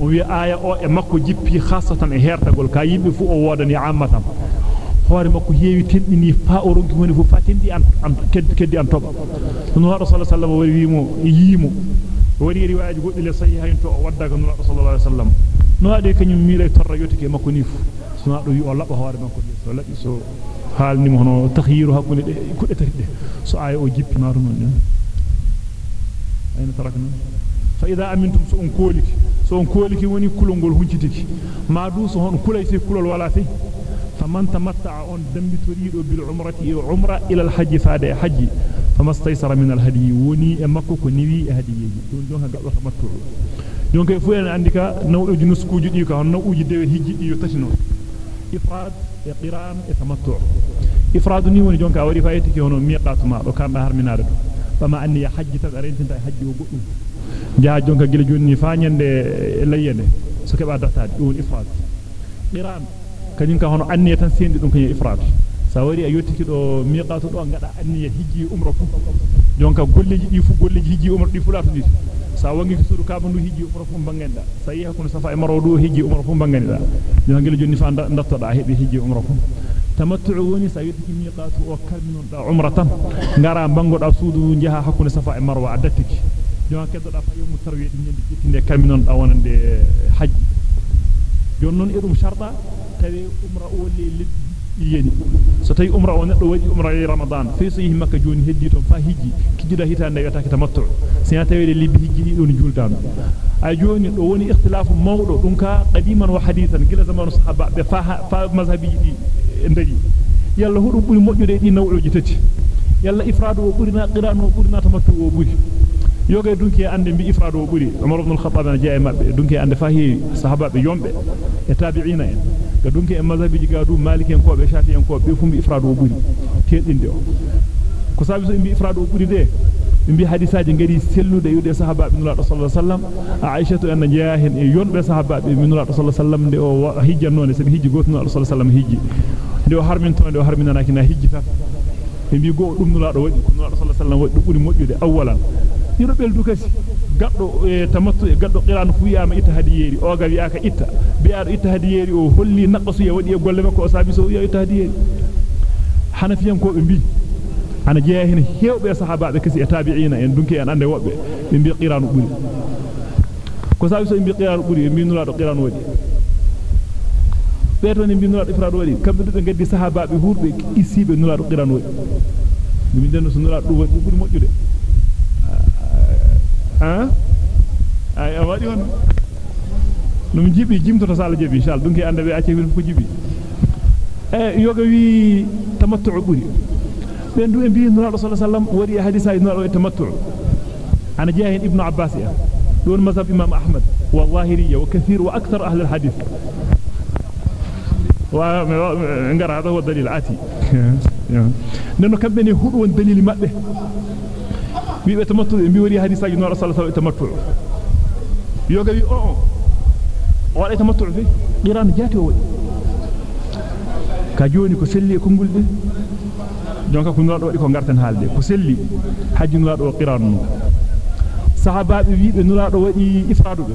وهي آية أو مكو جيبي خاصة هيرتا قول كايب فو أودني عامة hoore makko heewi tendini fa o ronki woni fu fa tendi an an keddi keddi an toba no rasul sallallahu alaihi wasallam wimo yimo wari riwaaji goddi le sahihayn to o wadda ganu rasul sallallahu alaihi wasallam no ade kanyum miire torra yotike makko ni fu so do wi o labba hoore makko ni so labbi so halni mo hono takhyiru hakkunde de kudde tati de so ay o jippi maru non den ayna tarakna fa idha amintum so on koliki so on koliki woni kulongol huncitiki ma du so hon kulay fi kulol wala fi فمن تمتع أن دم تريد بالعمرة عمرة إلى الحج فادي حج. فما استيسر من الهدي وني أمكو كنوي هدي. دون دون هذا تمتع. دون كيف أنا عندك؟ نوع جنس كوجي ديك نوع جدي هجي ديو تشنو؟ إفراد قران تمتع إفراد ني وني دون كأوري فايتك هنا ميقات ما. لو كان نهار من هذا فما أني حج تدرين تنتهي حج وبؤ جاء دون كجل جوني فانيند لينه سكبا دتاد دون إفراد. قران kanyum ka hono anniya tan sendi dum kany ifrad sa wari a yottiki do miqatu do ngada anniya hijji umra fu jonka golleji di fu golleji hijji umra di fu latu di sa wangi ko suru kaba ndu hijji umra fu bangenda sa yi hakuna safa e maro do hijji umra fu bangenda jonka gele jonni fa ndattoda hebi hijji umra fu tamattu woni sa yottiki miqatu o kalminon da umratan ngara bangoda suudu jaha hakuna safa e marwa adattiki jonka keddoda fa yomu tarwiye di nyende jittinde kalminon da wonande hajji jonnon edum sharda tawi umra o le yeni so tawi umra o neddo wadi umra e ramadan fi sayhi makka joni heddi to fa hijji kijida hitande wata tamattu sina tawi le libbi hijji di don juldan ay joni do woni ikhtilafu mawdo dum ka qadiman wa hadithan gila zamanu sahaba be fa fa mazhabi di ndari yalla hudum buri mojjude di nawdoji tati yalla ifradu o burina qiranu o burina tamattu o buri yoga dunki ande bi ifradu o buri umar ibn al-khattab na jaa mabbe dunki ande fahi sahaba be yombe e tabi'ina en ga dunki e mazhabiji ga du maliken ko be shafi'en ko be fumbi ifradu o buri tedinde o ko sabi so imbi ifradu o buri de imbi hadisaaji ngari sellude yude sahaba bin Allah sallallahu alaihi wasallam aisha to en jaahen e yonbe sahaba be Allah sallallahu alaihi wasallam de o hijja non sabi hijji gotno Allah sallallahu alaihi wasallam hijji de o harminto de o harminana kina hijji tan imbi go dum nula do wadi Allah sallallahu alaihi wasallam wadi buri mojjude awwalan yido beldu kasi gaddo e tamattu e gaddo qiranu fu yama itta hadiyeri o ga wi'aka itta bi'ado itta hadiyeri o holli naqasu ya wadi e golle makko o sabi so wi'a itta hadiyeri hanafiyan ko be bi ana jeeya hen hewbe sahabaabe kasi e tabi'ina en dunki en ande wobbe be bi qiranu buri ko sabi so bi qiranu buri be nula do qiranu wadi be to ni bi nula do ifradu wadi kambe be gaddi sahabaabe hurbe isibe nula do qiranu wadi dum den so nula do wadi buri mojjude ha ay wadi on dum jibi jimto sala jibi inshallah dunki ande be acce fu jibi e yoga wi tamattu buri ben du e bi nura rasul sallam wari hadisa e nura tamattu ana jahin ibnu abbas ya don mazhab imam ahmad wa zahiriyya wa kathir wa akthar ahli alhadith wa ngara hada huwa dalil ati nano kambe wiibe tamattu e bi wari hadisa e nura rasul sallam tamattu yoga wi o o wada tamattu fi qiran jati o wadi ka joni ko selli e kongulde jonka ko nulaado wadi ko garten haalde ko selli haji nulaado qiran no sahabaabe wiibe nulaado wadi ifradu be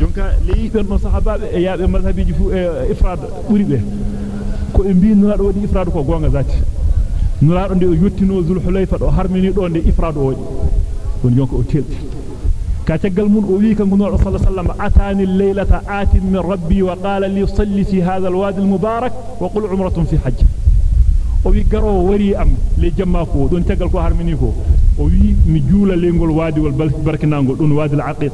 jonka leyi ben no sahabaabe e yaabe mazhabiji fu e ifrad buri be ko e mbi nulaado wadi ifradu ko gonga zati nulaado de o yottino zul hulayfa do harmini do de ifradu o wadi won jonka o telti ka tagal mun o wi kan nulaado sallallahu alaihi wasallam atani al-laylata atin min rabbi wa qala li salli fi hadha al-wadi al-mubarak wa qul umratun fi hajj o wi garo wari am le jamma ko don tagal ko harmini ko o wi mi juula lengol wadi wal barkinangol don wadi al-aqiq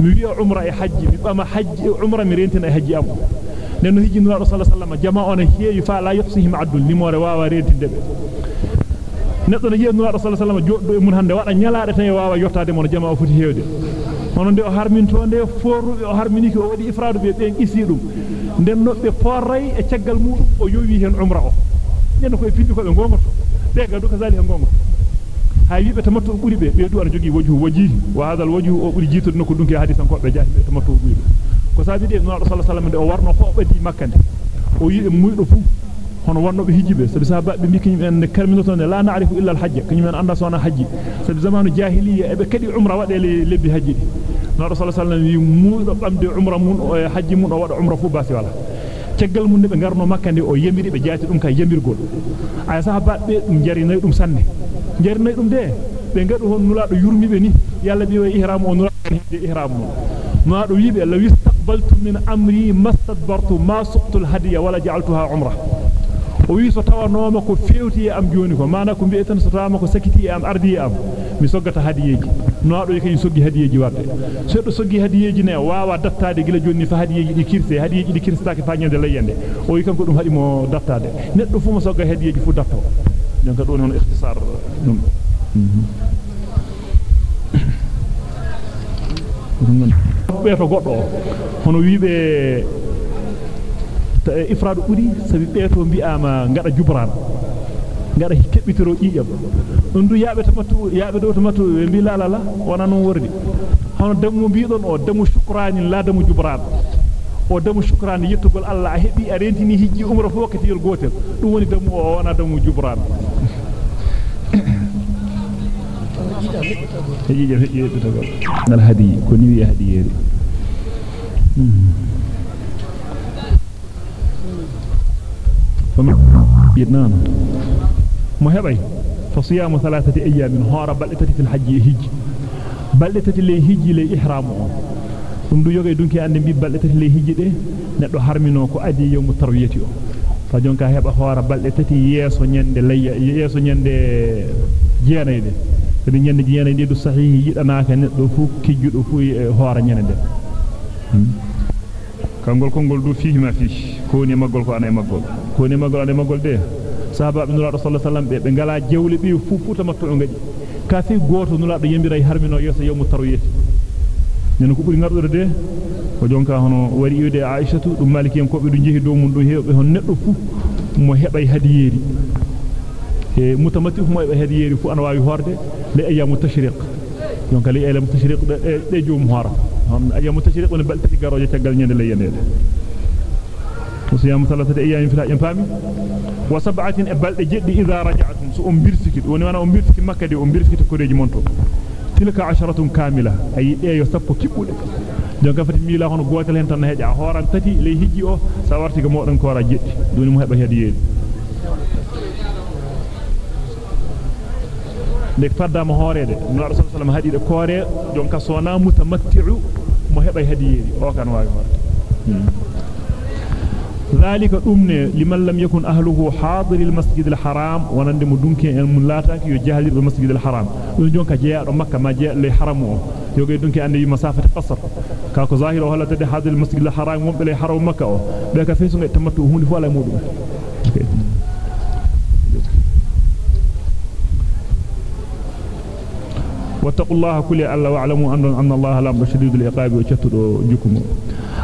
mi wi umra e hajji mi bama hajji umra mi rentina e hajji am nenno hijji nulaado sallallahu alaihi wasallam jama on heewi fa la yuhsihim addul limore wawa rentinde be neddo no nulaado sallallahu alaihi wasallam joddo e mun hande wada nyalaade tan e wawa yottade mon jama o foti heewde hono nde o harminto nde forrube o harminiki o wadi ifradu be ben isi dum den nobbe porray e caggal mudum o yowi hen umra o den ko e findi ko be gongoto be gadu kazali ha gongoto hay wibe tamattu buri be be du ana jogi wajhu waji wa hadal wajhu o buri jitude nokko dunki hadisan ko be jaati be tamattu buri ko sabi de no sallallahu alaihi wasallam de o warno fo badi makkande o yi e muydo fu hono wonno be hijibe sabi sahabbe bi kinyum en kalminoto ne la na'rifu illa al-hajj kinyum en anda sona haji sabi zamanu jahiliya e be kadi umra wade le lebbi haji no rasul sallallahu alaihi wasallam muydo bamde umra mun o haji mun o wada umra fu basi wala ceggal mun be garno makkande o yemiri be jaati dum kay yemirgol ay sahabbe dum jarinay dum sanne jarinay dum de be ngadu hon nulaado yurmibe ni yalla bi way ihram o nulaado hede ihram mun nulaado wiibe la wistaqbaltu min amri mastadbartu ma suqtu al-hadiya wala ja'altuha umrah o wi so tawanoma ko fewti e am joni ko mana ko bi'eten so tawama ko sakiti e am ardi e am mi soggata hadiyeji no ado e kany soggi hadiyeji warde so do soggi hadiyeji ne wawa dattade gila joni fa hadiyeji di kirse hadiyeji di kirstaake fa nyande layende o wi kanko dum hadi mo dattade neddo fu mo sogga hadiyeji fu datto donc do non ikhtisar dum be to goddo hono wiibe ifradu buri sabi beeto bi'ama ngada jubran ngada kebbitoro jijam don du yaabe tamatu yaabe do tamatu be bi la la la wana non wordi hono damu biidon o damu shukrani la damu jubran o damu shukrani yettugol Allah hebi a rentini hijji umra fo katiyol gotel dum woni damu o wana damu jubran hijji hijji yettugol يدنان مهبي فصيام ثلاثة أيام هارا بلتتي في الحج هج بلتتي لي هج لي إحرام ɗum du yoge dunki ande bi balde tati le hijjide neddo harmino ko adi yawmu tarwiyati o fa jonka heba hoora balde tati yeso nyande layya yeso nyande jeenayde kadi nyande jeenayde du sahihi yidanaaka neddo fu kijjudo fu hoora nyande kangol kongol du fihi ma fihi ko ni magol ko ana e magol ko ni magol ana e magol de sahaba be nulaado sallallahu alaihi wasallam be be ngala jewle bi fu futa matto o ngadi ka fi goto nulaado yembiray harmino yeso yawmu tarwiyati nen ko buri ngardo de ko jonka hono wari iwde aishatu dum malikiyam ko be du jehi do mun do hewbe hon neddo fu mo hebay hadiyeri e mutamatti fu mo hebay hadiyeri fu ana wawi horde le ayyamu tashriq jonka le ayyamu tashriq de de jom hora hon ayyamu tashriq woni balti garoje tagal nyande le yenede وصيام ثلاثة أيام في الحج. فامي وسبعة أبل أجد إذا رجعتم. سأم بيرسكت. ونمانا أم بيرسكت مكة دي أم بيرسكت كوريجي مونتو. تلك عشرة كاملة. أي إيه يسبب كيبو لك. جون كفت ميلا هون قوات لهم تنهج عهورا تتي ليهيجي أو سوارتك مؤرن كورا جد دون مهبة هديين لك فردا مهاري دي. من الرسول صلى الله عليه وسلم هدي كوري. جون كسونا متمتع مهبة هديين أو كان واقع. مارك mm -hmm. ذلك أمني لمن لم يكن أهله حاضر المسجد الحرام ونند مدنك الملاتك يجهل المسجد الحرام. دونك جاء مكة ما جاء لحرمه يوغي دونك عندي مسافة قصر. كاكو ظاهر وهلا تدي حاضر المسجد الحرام ومن بلي حرم مكة. بك فيسون تمتو هون فولا مودو واتقوا الله كل الله واعلموا أن الله لا شديد العقاب وشتدو جكم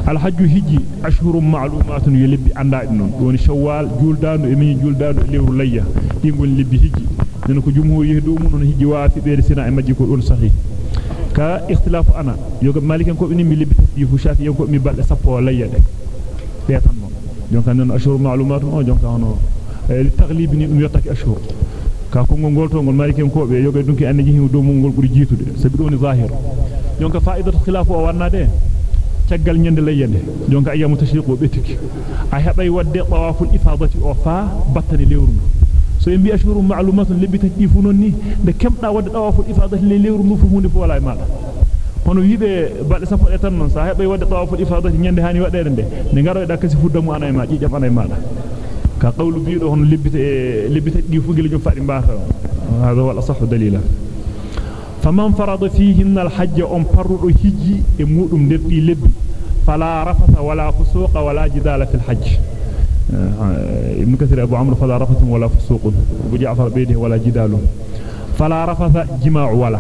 الحج هجي أشهر معلومات يلبي عند إنهم دون شوال جولدان إمين جولدان ليور ليا يقول لبي هجي لأنك جمهور يهدومون هجي وافي بير سنة إما جيكو أون صحيح ka ikhtilafu ana yoga maliken ko bini mi libbi tasdifu shafi ko mi balde sappo layya de be tan non jonka non ashhur ma'lumat o jonka hono li taghlib ni dum yottaki ashhur ka ko ngol to ngol maliken ko be yoga dunki ande jihi do ngol buri jitude sabi doni zahir jonka fa'idatu khilafu o wannade caggal nyande layyande jonka ayyamu tashriqu betiki a hebay wadde tawaful ifadati o fa battani lewru so en bi ashhuru ma'lumatun libbi tasdifu non ni de kemda wadde tawaful ifadati le lewru nu fu hunde fu wala e mala hono wiibe balde sappo e tan non sa hebay wadde tawaful ifadati nyande hani wadede de ne ngaro e dakasi fuddamu ana e ma jijam ana e mala ka qawlu biido hono libbite libbite di fugil jom faadi mbaata hada wala sahhu dalila فمن فرض فيهن الحج أم فرض هجي أمودم نبي لب فلا رفث ولا فسوق ولا جدال في الحج. آه، ابن كثير أبو عمرو فلا رفث ولا فسوق. أبو جعفر بيده ولا جدال. فلا رفث جماع ولا.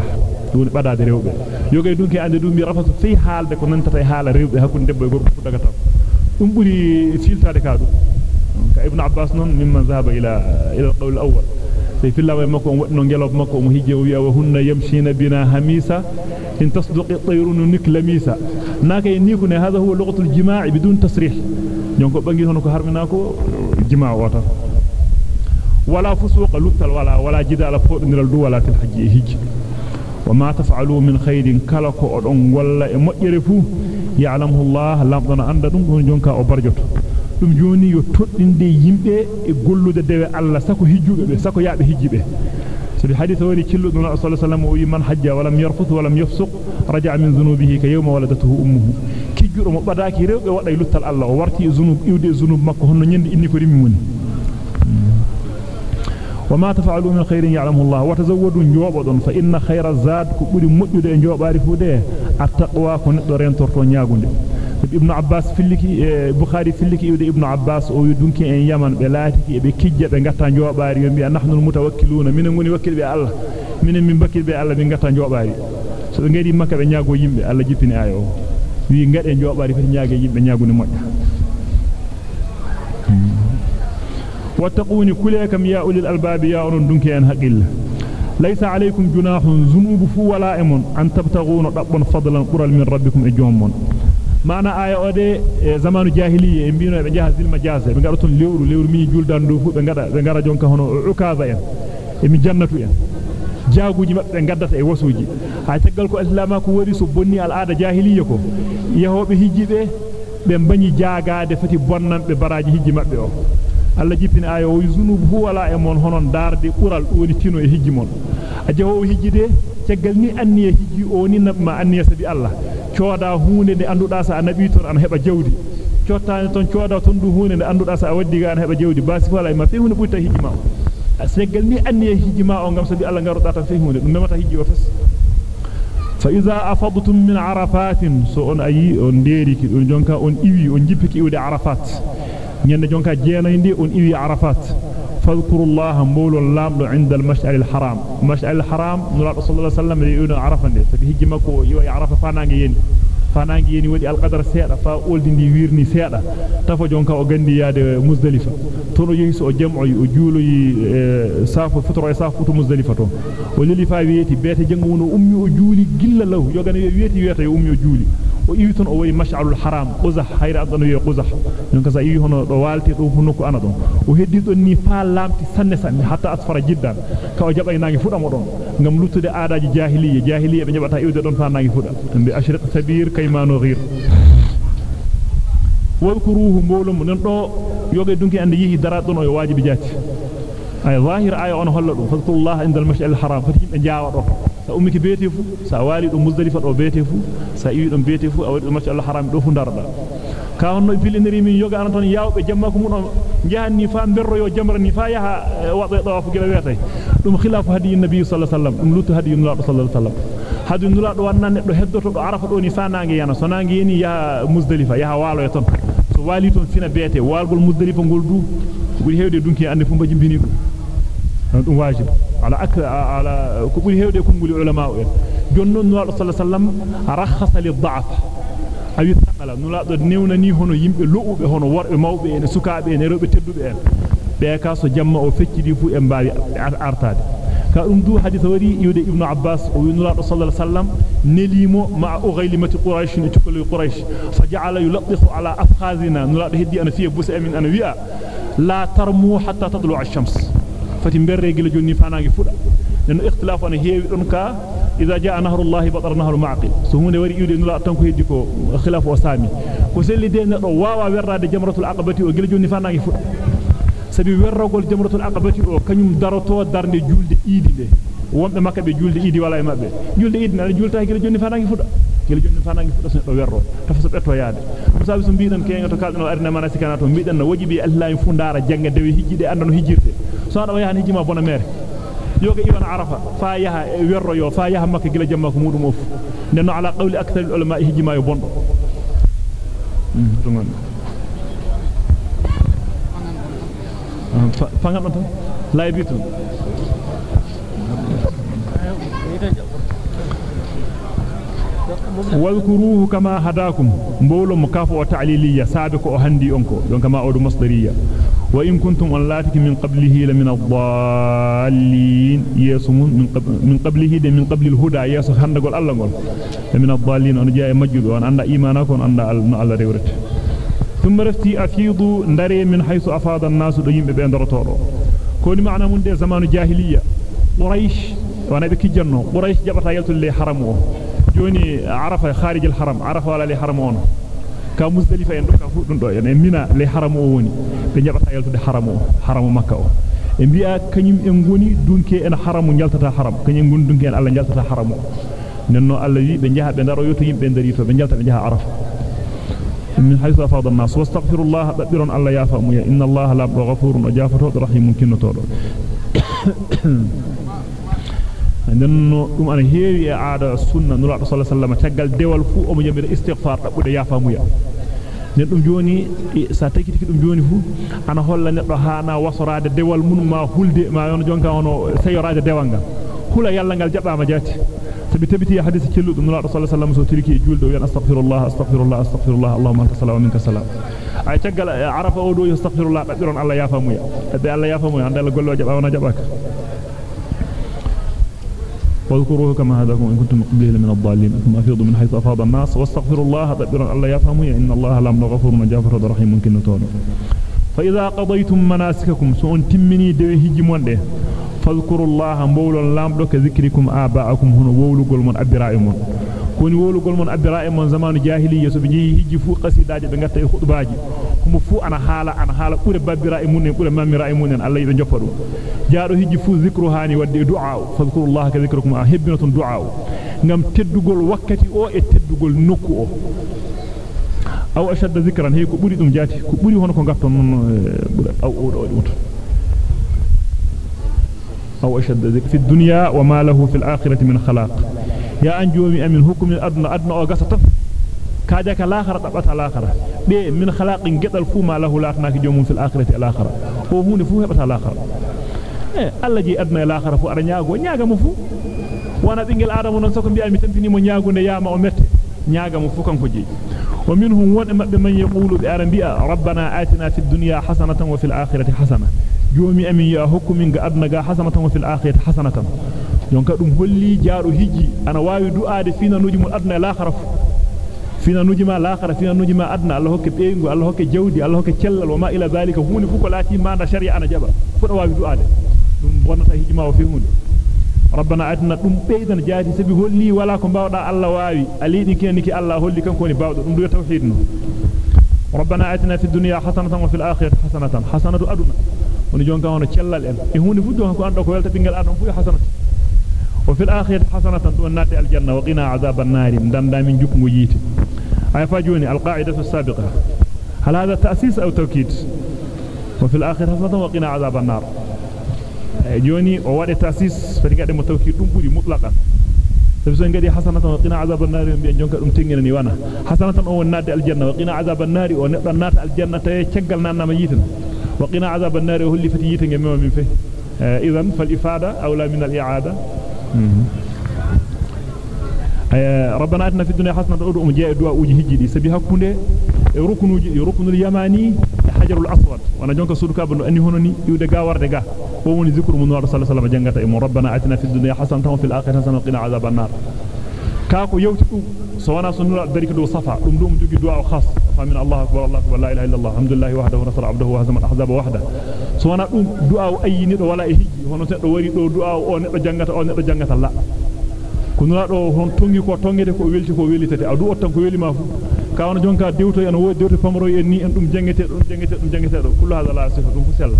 دون بدا دريوبه يوغي دونك اند دون مي رفث في حال دكو ننتي حال ريوبة. هكو ندب غورو دغتا ام بوري سيلتا دكادو ابن عباس نون مما ذهب إلى إلى القول الأول. الأول في الله مكو ودنو نجلوب مكو مو هيجي ويا وهن يمشين بنا هميسا إن تصدق الطير نك لميسا ناكاي نيكو هذا هو لغة الجماع بدون تصريح. نيونكو بانغي هونو كو هارمناكو جماع وتا ولا فسوق لوتال ولا ولا جدال فودندral دو ولا الحج هيجي وما تفعلوا من خير كلكو اودون ولا e mojjere fu ya'lamuhu Allah lamdana anda dum dum joni yo toddinde yimbe e gollude dewe Allah sako hijjube be sako yaabe hijjibe so hadith wari cillu dun sallallahu alaihi wasallam o man hajja wa lam yarfuth wa lam yafsuq raja'a min dhunubihi ka yawma waladatuhu ummuhu kijjuro mo badaki rewbe wada e luttal Allah o warti e zunub iwde e zunub makko honno nyende inni ko rimi muni وما تفعلوا من خير يعلمه الله وتزودوا نجوبدون فإن خير الزاد كبري مجد نجوباري فوده التقوى كن دورين تورتو نياغونde ibn abbas filliki e bukhari filliki iwde ibn abbas o yudunki en yaman be laatiki be kijje be ngatta njobaari yo bi'a nahnu mutawakkiluna minen ngoni wakkil be allah minen min bakkil be allah min ngatta njobaari so be ngedi makka be nyaago yimbe allah jippini ayo wi ngade njobaari fati nyaage yimbe nyaaguni modda wattaquni kulaykum ya ulil albab ya onon dunki en haqilla laysa alaykum junahun zunubu fu wala emun an tabtaghuna dabbon fadlan qural min rabbikum e mana aya ode e zamanu jahiliya e mbino be jaha zilma jase be ngado ton lewru lewru mi juldan do fu be ngada be ngara jonka hono ukaza en e mi jannatu en jaaguji mabbe gaddata e wasuji ha taggal ko islama ko wari so bonni al aada jahiliya ko yahobe hijjibe be bañi jaagaade fati bonnambe baraji hijji mabbe o Allah jippini ayo o zunub hu wala e mon honon darde qural woni tino e hijji mon a jawo hijjide taggal ni anniya hijji o ni nabma anniya sabi Allah cooda huunde nde anduda sa anabi tor an heba jawdi cottaani ton cooda ton du huunde nde anduda sa waddi ga an heba jawdi basi wala ma fi hunde butta hijji ma seggal ni anniya hijji ma o ngam sabi Allah ngaruda tan fi hunde dum memata hijji o fes fa iza afadtum min arafatin so on ayi on ndeeriki don jonka on iwi on jippiki iwde arafat nyande jonka jeenayndi on iwi arafat فاذكروا الله مول اللام عند المشعر الحرام. المشعر الحرام نرى صلى الله عليه وسلم يقول عرفني سبيه جمكو يعرف فانانجي يني. فانانجي يني ودي القدر سيادة فأولد اندي ويرني سيادة تفجون كاو غندي ياد مزدلفة. تونو ينسو جمعي وجولو ي... آه، ساف فتر ويساف فتر مزدلفة وللفا ويتي بيت جنغونو أمي وجولي جل له. يوغاني ويتي ويتي أمي وجولي ويتون اوي مشعل الحرام. قزح حير ادن يقزح دونك سا يي إيوه هونو دو والتي دو هونوكو أنا دون. أو هيدي دون ني فالامتي سان سان حتى اسفر جدا. كأو جاباي ناغي فودام دون غام نعم لوتودي آداج جاهلية. جاهلية بي نيباتا إيوه دون فا ناغي فودا. أشرق سبير كيمانو غير. وذكروه مولم نون دو يوغي دونكي اندي يي دارا دون أي ظاهر اي اون هولدو فذكر الله عند المشعل الحرام. فتي نجاوا دو sa ummiki beete fu sa wali do muzdalifa do beete fu sa iwi do beete fu awdi mash'al al-haram do fu darda ka honno filiniri min yoga an ton yawbe jamma ko mun jahanni fa berro yo jamra ni fa yaha wado do fu gila wetay dum khilafu hadi nabi sallallahu alaihi wasallam dum lutu hadi nabi sallallahu alaihi wasallam hadi nula do wanna neddo heddoto do arafa do ni fa nangi yana so nangi yeni yaha muzdalifa yaha walo e ton so wali ton fina beete walgol muzdalifa gol du buri hewde dunki ande fu mbaji bini dum dum wajib على أكل على كل هؤلاء يكون بلي علماء وين جنون نور صلى الله عليه وسلم رخص للضعف. أي ثقلا نلا دنيونا نيهونو يم لقو بهونو ور ماو بين سكا بين رب تدو بين بيكاس جمع أو فكر يفو إمبار أرتاد. كأم دو حديث وري يود ابن عباس وينور صلى الله عليه وسلم نليمو مع أغيلمة قريش نتقول قريش. فجعل يلطخ على أفخاذنا. نلا بهدي أنا في بوس أمين أنا ويأ. لا ترمو حتى تطلع الشمس. Fati berre gila jonni fanaangi fuda nen ikhtilaf ana heewi don ka idha jaa nahrullahi batara nahru ma'qil so hunde wari yude nula tan ko heddi ko khilaf o sami ko selli de neddo wawa werrade jamratul aqabati o gila jonni fanaangi fuda sabi werrogol jamratul aqabati o kanyum daroto darnde julde iidi de wonbe makka be julde iidi wala e mabbe julde iidi na julta gila jonni fanaangi fuda gila jonni fanaangi fuda so do werro tafa so betto yaade sabi so biidan kenga to kaldo arina manasikana to biidan no wajibi allah fu ndara janga dewe hijjide andano hijjirte so ada yahan hijjima bona mere yoga iwan arafa fa yaha werro yo fa yaha makka gila jamma ko mudum of nenno ala qawli akthar al ulama hijjima yo bondo fangan on tan laybitu واذكروه كما هداكم مبولو مكافو تعليلية سابق أهندي أنكو دون كما أودو مصدرية وإن كنتم أولاتك من قبله لمن الضالين. يسو من, قبل من قبله دي من قبل الهدى. يسو هندقل الله قول لمن الضالين. أنا جاء مجد. وأنا عند إيمانكم عند الله ريورت. ثم رفتي أفيضوا ندري من حيث أفاض الناس ديم بين درطورو. كوني معنى من دي زمان جاهلية. قريش وأنا بكي جنو. قريش جبتا arafa kharij al haram arafa wala li haram on ka muzdalifa en do ka fu dum do en mina li haram o woni be jabata yaltude haram o haram makka o e bi'a kanyum en goni dunke en haram jaltata haram kanyum gon dunke en alla jaltata haram o nenno alla wi be jaha be daro yoto yimbe dari to be jalta be jaha arafa من حيث أفاض الناس واستغفر الله بدر الله يافهم إن الله لا غفور وجافر رحيم ممكن تورو nenno dum ana heewi e aada sunna nula sallallahu alaihi wasallam tagal dewal fu o mo jabira istighfar dabbude yafamuya nen dum joni sa takiti dum joni fu ana holla neddo haana wasorade dewal mun ma hulde ma yon jonka ono sayorade dewal gal hula yalla gal jabama jati sabi tabiti hadith celludo nula sallallahu alaihi wasallam so tiriki e juldo wi astaghfirullah astaghfirullah astaghfirullah allahumma anta salam minka salam ay tagal arafa o do astaghfirullah dabbiron allah yafamuya be allah yafamuya andal gollo jaba wana jabaka واذكروه كما هداكم إن كنتم قبله من الضالين. ثم أفيضوا من حيث أفاض الناس. واستغفروا الله تبرا الله يفهموا إن الله لم غفور جافر رحيم ممكن نتون فإذا قضيتم مناسككم سؤون تمني دوي هجمون ده فاذكروا الله مولون لامدو كذكركم آباءكم. هنا وولغول من أبرائمون koni wolugol mon abbira mon zamanu jahiliya so be jehi hijji fu e kuma fu ana haala ana haala bure babbira e munen bure mamira e munen Allah yibe joppa dum jaado hijji fu zikru hani wadde du'a fadhkurullaha ka zikrukum a hebbinatun du'a ngam teddugol wakkati o e teddugol nokku o aw ashadda zikran hay ko buri dum jati ko buri hono ko gatton non bura aw o do dum أو أشد ذلك في الدنيا وما له في الآخرة من خلاق يا أنجومي أمن حكم الأدنى أدنى أغسطة كاجاك الآخرة تبت الآخرة. بي من خلاق قتل فو ما له لاقناك جوم في الآخرة الآخرة. هو هون فو هبت الآخرة. إيه الله جي أدنى الآخرة فو أرى نياغو. نياغا مفو وأنا بينجل آدم ونسوكم بي أمي تنفني من نياغو نياما أمت نياغا مفو كان كجي ومنهم ون من يقول بأرنبياء ربنا آتنا في الدنيا حسنة وفي joomi amin ya hukkumin ga adna ga hasanatan wa fil akhirati hasanatan jonka dum holli jaaro hijji ana waawi du'aade finanuji mun adna la kharaf fina nujima laakhara fina nujima adna Allah hokke beyngu Allah hokke jawdi Allah hokke cellal wa ma ila zalika hunde fu ko laati manda sharia ana jaba fu da waawi du'ade dum bonata hijma o fi hunde rabbana atina dum beydan jaati sabi holli wala ko bawda Allah waawi alidi keniki Allah holli kanko woni bawdo dum du tawhid no ربنا آتنا في الدنيا حسنة وفي الآخرة حسنة حسنة أدنى ونجون كانوا تشلل إن يهون فدوا كانوا عندك ويلت بينجل أدنى فيه حسنة وفي الآخرة حسنة دون الجنة وقنا عذاب النار دم دام من جكم وجيت أي فاجوني القاعدة السابقة هل هذا تأسيس أو توكيد وفي الآخرة حسنة وقنا عذاب النار جوني ووالي تأسيس فريق دم توكيد دم مطلقا sabi so ngadi hasanatan wa qina azaban nar bi jonka dum tingina ni wana hasanatan o wonnade aljanna wa qina azaban nar o neddo nata aljanna tay ceggal nanama yitan wa qina azaban nar o holli fati yitan ngem min fe idan fal ifada awla min al i'ada ربنا اتنا في الدنيا حسنه ودعو جاء دعاء وجه هجدي سبي حكونde rukunuji rukunul yamani hajarul aswad wana jonka suduka bando anni hononi yude ga warde ga o woni zikru mun sallallahu alaihi jangata e mo rabbana atina fid dunya hasanatan wa fil akhirati hasanatan wa qina azaban nar ka ko yewti dum so wana sunura barika do safa dum dum jogi du'a khas fa min allah akbar allah akbar la ilaha illa allah alhamdulillah wahdahu nasara abdahu wa hazama ahzaba wahda so wana dum du'a ayini do wala e hijji hono seddo wari do du'a o neddo jangata o neddo jangata la kunura do hon tongi ko tongede ko welti ko welitete adu ottan ko welima fu kawna jonka dewto en wodi dewto pamro en ni en dum jangete dum jangete dum jangete do kullu hada la sifa dum fu sella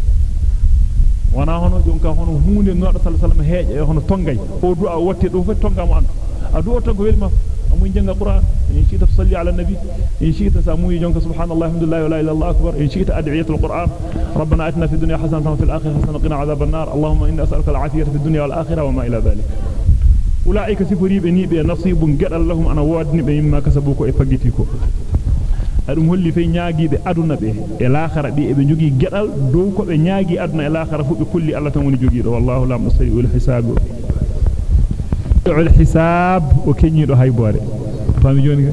wana hono jonka hono hunde nodo sallallahu alaihi wasallam heeje hono tongay o du a wotte do fu tongamo andu adu ottan ko welima amu janga qur'an in shiita tusalli ala nabi in shiita samu jonka subhanallah alhamdulillah wa la ilaha illallah akbar in shiita ad'iyatul qur'an ربنا اتنا في الدنيا حسنه وفي الاخره حسنه وقنا عذاب النار اللهم اني اسالك العافيه في الدنيا والاخره وما إلى ذلك ulaika sifuribe ni be nasibun gedal lahum ana wodni be mimma kasabu ko e fagiti ko adum holli fe nyaagibe aduna be e laakhara bi e be jogi gedal dow ko be nyaagi aduna e laakhara fu be kulli Allah tan woni jogi do wallahu la musayyi'ul hisab ul hisab o kenyi do haybore fami joni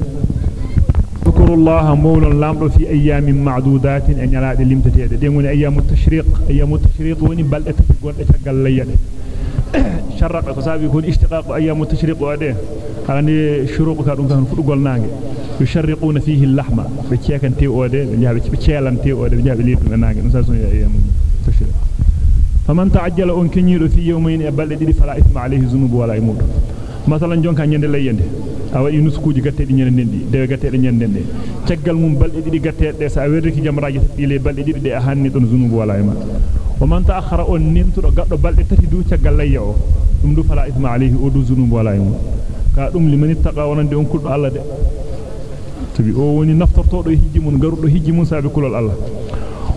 ذكر الله مولى لامدو في أيام معدودات ان يلاد لمتتede de ngoni أيام التشريق أيام التشريق woni balde tafi gonde tagal layyade sharrabe ko sabi ko ishtiqaq ayyam tashriq wa de andi shuruq ka dum kan fudugol nange yusharriquna fihi al-lahma be ciekante ode be jaabe be cielante ode be jaabe litu nange dum sa so ayyam tashriq faman ta'ajjala on kenyido fi yawmayn e balde didi fala isma alayhi zunub wala imud masalan jonka nyande layyende a wadi nuskuji gattedi nyande ndi de gattede nyande de ceggal mum balde didi gattede sa werriki jamraaji ile balde didi de a hanni don zunub wala imud ومن تأخر أن نمتر قد بل تتدو تقال ليه دم دو فلا إثم عليه أدو زنوب ولا يوم. كأدم لمن اتقى ونندي أن كل الله تبي أوني نفتر طور هجي من قرر هجي من سابق كل الله.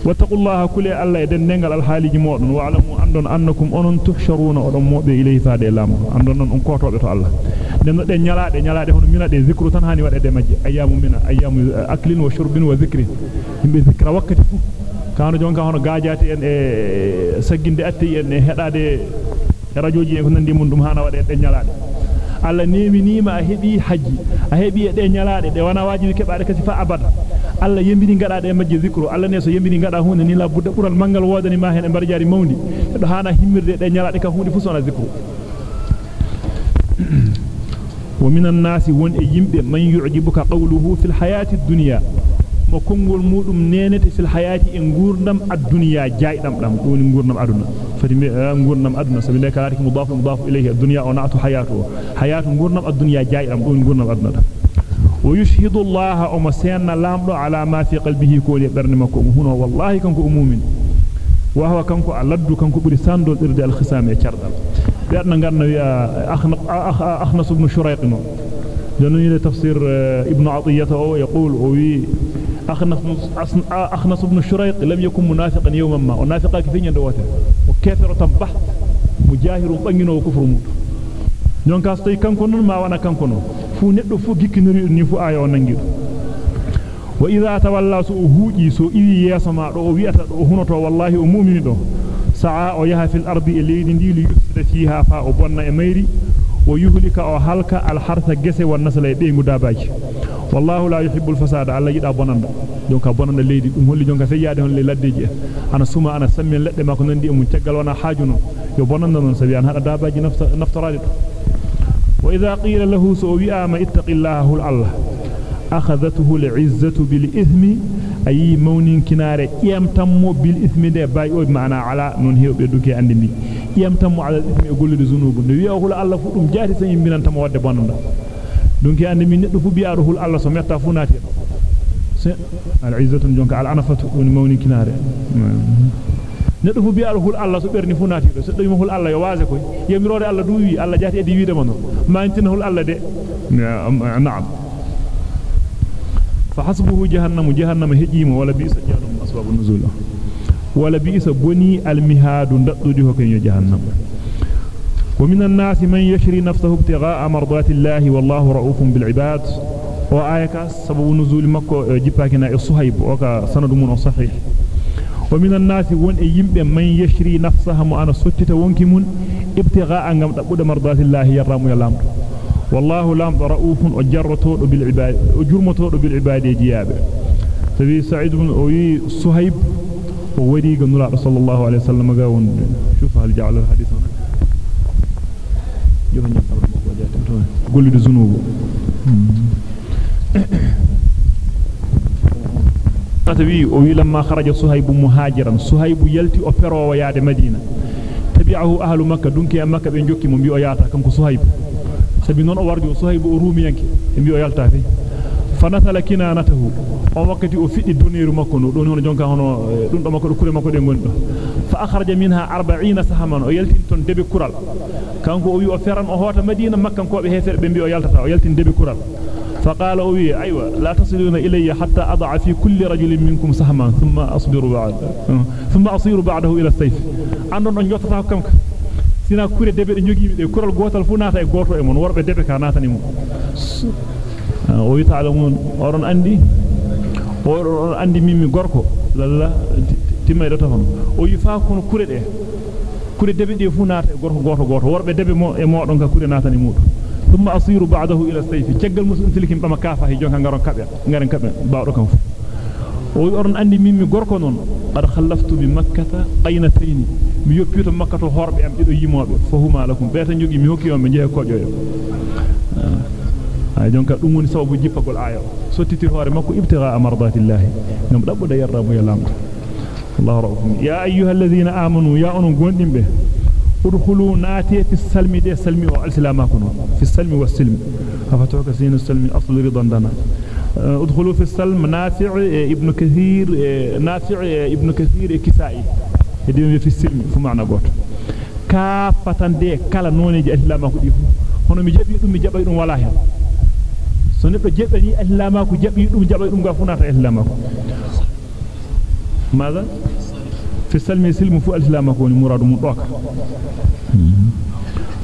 واتقوا الله كل الله يدن ننقل الحالي جموع وعلموا أندون أنكم أنون تحشرون أدموا به إليه فادي لام أندون أن كوتو بتو الله. den de nyalaade nyalaade hono mina de zikru tan hani wadede majje ayyamu mina ayyamu aklin wa shurbin wa zikrin himbe zikra wakkati fu kanu jonka hono gaajati en e sagginde atti en e hedade radioji en ko nandi mun dum hana wade de nyalaade alla nemi nima a hebi haji a hebi e de nyalaade de wana wajibi kebaade kasi fa abada alla yembini ngadaade e majje zikru alla ne so yembini ngada hunde ni la budda bural mangal wodani ma hen e barjaari mawndi do hana himmirde de nyalaade ka hunde fu sona zikru ومن الناس e yimbe man yu'jibuka qawluhu fil hayati ad-dunya mo kongol mudum nenete fil hayati en gurdam ad-dunya jaydam dam doni gurdam aduna fati gurdam aduna sabi ne kalati mudaf mudaf ilayhi ad-dunya wa na'tu hayatu hayatu gurdam ad-dunya jaydam doni gurdam aduna wa yushhidu Allah o masenna lamdo ala ma fi qalbihi ko li berne makko huno wallahi kanko umumin wa huwa kanko aladdu kanko buri sandol irde al-khisam e cardal بأن نقرنا أخنص بن شريق جنوني تفسير ابن عطية يقول وي أخنص, بن شريق لم يكن منافقا يوما ما. ونافقا كيفين يندواته وكافر تنبح مجاهر بنجنو وكفر موت. نيون كاستي كانكو نون ما وأنا كانكو نون فو ندو فو جيكنري ني فو آيو نانغيرو وإذا تولى سو هوجي سو إي يسما دو ويأتا دو هنوتو والله o mu'mini do sa'a o yaha fil ardi e leydi ndi li yufsida fiha fa o bonna e mayri o والله لا يحب الفساد. على يدا بوناندا دونك بوناندا ليدي. دوم هولي جونكا سي يادي هون لي لاديجي أنا سوما أنا سامي لدي ماكو نندي امو تيغال وأنا حاجونو يو بوناندا نون سبيان هادا داباجي نفت نفترادي وإذا قيل له سو ما اتق الله الله أخذته العزة بالإثم. أي مونين كنار يم تمو بالإثم ده. باي أو معنى على نون هيو بيدوكي اندي يم تمو على الإثم. غولدي زنوب نويو الله فودوم جاتي سيمينان تمو ودي بوناندا دونك اندي مي ندو فو بيارو حول الله سو متا فوناتي العزه دونك على عنفته من موني كناره ندو فو بيارو حول الله سو برني فوناتي سو ديمو حول الله يوازي كو يميرودي الله دو وي الله جاتي ادي ويده منو ما انتن حول الله دي نعم فحسبه جهنم جهنم هجيم ولا بيس جهنم اسباب النزول ولا بيس بني المهاد ندو دي هو جهنم ومن الناس من يشري نفسه ابتغاء مرضات الله والله رؤوف بالعباد. وآيكا سبب نزول مكو آه، جيباكنا الصهيب وكا سند من صحيح. ومن الناس وإن يمب من يشري نفسه مؤانا ستة وانكمون ابتغاء انغم تقود مرضات الله يرام يلام والله لام رؤوف وجرته بالعباد وجرمته بالعباد يجيابه تبي سعيد بن أوي صهيب ووريق النلاء صلى الله عليه وسلم شوف هل جعل الحديث. Jofa nyam ko jata to gollude zunubu tawi o wi lamma tabi'ahu ahlu makkah dunki am makkah be jokki mo bi o yaata kanko suhaybu sabi non o e de gondo fa akhraja minha 40 sahaman o ton debe kural kanko o wi o feran o hota madina makkan ko be hefere be bi o yaltata o yaltin debe kural فقال أوي أيوة لا تصلون إلي حتى أضع في كل رجل منكم سهما ثم أصبر بعد ثم أصير بعده إلى السيف عندنا أن يوتتا كم سينا كوري دبي نيوغي دي كورال غوتال فو ناتا e goto e mon worbe debbe ka natani mo o wi ta'lamun oron andi oron andi mimmi gorko lalla timay do tafon o wi fa kono kure de كوري دبي دي فو ناتا غورتو غورتو غورتو وربي دبي مو اي مودون كا كوري ناتا ني مودو ثم اصير بعده إلى السيف تيغال مسلم تلكيم بما كافا هي جونكا غارون كابيا غارين كابيا باودو كان فو أو يورن اندي ميمي غوركو نون قد خلفت بمكه قينتين ميوبيتو مكه هورب ام ديدو ييموبو فهما لكم بيتا نيوغي ميوكي يوم نجي كوجو اي جونكا دوم وني سبب ايو سوتيتي هوري مكو ابتغاء مرضات الله نم دبو دير رب يلامتو ya lamdo Allah rahum ya ayyuhalladhina amanu ya onun gondimbe ادخلوا ناتي في السلم دي سلم والسلامكم في السلم والسلم. أفتوك سين السلم أصل رضا دنا ادخلوا في السلم نافع ابن كثير نافع ابن كثير كسائي. يديم في السلم فمعنى غوت كافة دي كلا نونيجي اسلامكم دي. hono mi jabi dum mi jabay dum wala hen so neddo jebani islamako jabi dum jabay dum ga funata ماذا؟ في السلم سلم فو الاسلامك وني مراد من دوكا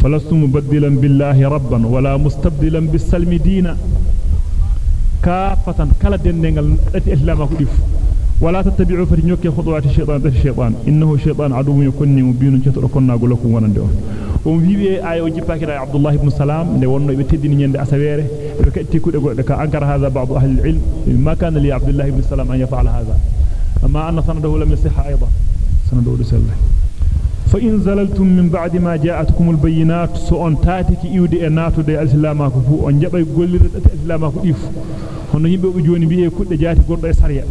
فلست مبدلا بالله ربا ولا مستبدلا بالسلم دينا. كافة كلا دندنgal دتي اسلامك ديف. ولا تتبعوا فرنيوكي خطوات الشيطان دتي الشيطان. إنه شيطان عدو يكونني مبين كتو كوناغو لكم wonande on on wiibe ayo jippaki da Abdullah ibn Salam ne wonno be teddini nyande asawere be katti kude godde ka ankara hada ba'd ahli al-ilm ma kana li Abdullah ibn Salam an yaf'ala hada أما أن سنده لم يصح أيضا. سنده رسالة فإن زللتم من بعد ما جاءتكم البينات سؤون تاتك إيودي أناتو دي أسلاماك فو أن جبعي قولي رتت أسلاماك إيف. هنو يبقى بجواني بيه كود جاتي قرد سريع.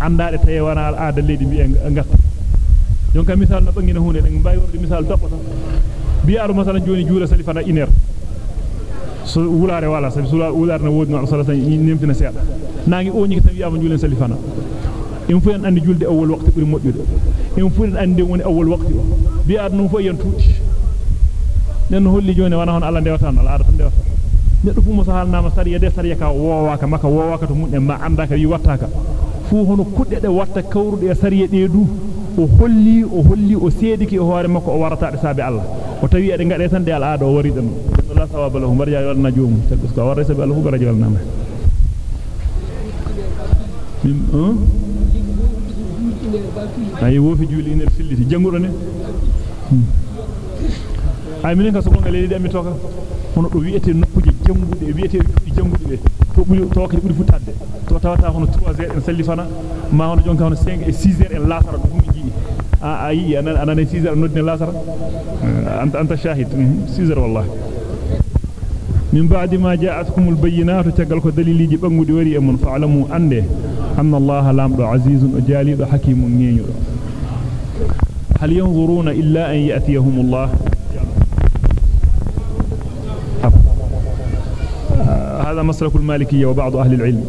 عن دار تيوانا العادة اللي دي بيه انغطر يونك مثال نبنجي نهون لأن باي ورد مثال تقوط بيارو مثلا جواني جورة سليفانا إنير. سؤولاري والا سبسولار نوود نعم صلاة نمتنا سيادة ناقي أوني كتبي أمن جولين سليفانا in fu en andi julde awwal waqti buri modjude in fu en andi woni awwal waqti o bi'ar non fu en tuuti nen holli joni wana hon Allah dewata no laada tan dewata neddo fu mo so halnama sariya de sariya ka wowa ka maka wowa ka to mun en ma anda ka wi watta ka fu hono kudde de watta kawrude e sariya de du o holli o holli o seediki e hoore makko o warata de sabe Allah o tawi ede ngade tan de al aado o wari dum Allah sawaba lahu marja yalna joom tagus ko warre sabe Allah fu baraji walna ma mim hein ay wofi juuli iner filliti jangudo ne ay minen ka so gonga leedi ammi toka hono do wi'ete nokkuje jangude wi'ete juudi jangude be to buri to kadi buri futadde to tawata hono 3h en sallifana ma hono jonka hono 5 et 6h en lasara dum jii a ayi anan anan 6h noddine lasara anta anta shahid 6h wallahi min ba'di ma ja'atkumul bayyinatu tagal ko daliliji bangudi wari e mun fa'lamu ande أن الله لام عزيز وجليل وحكيم نيو هل ينظرون إلا أن يأتيهم الله؟ آه، هذا مسلك المالكية وبعض أهل العلم.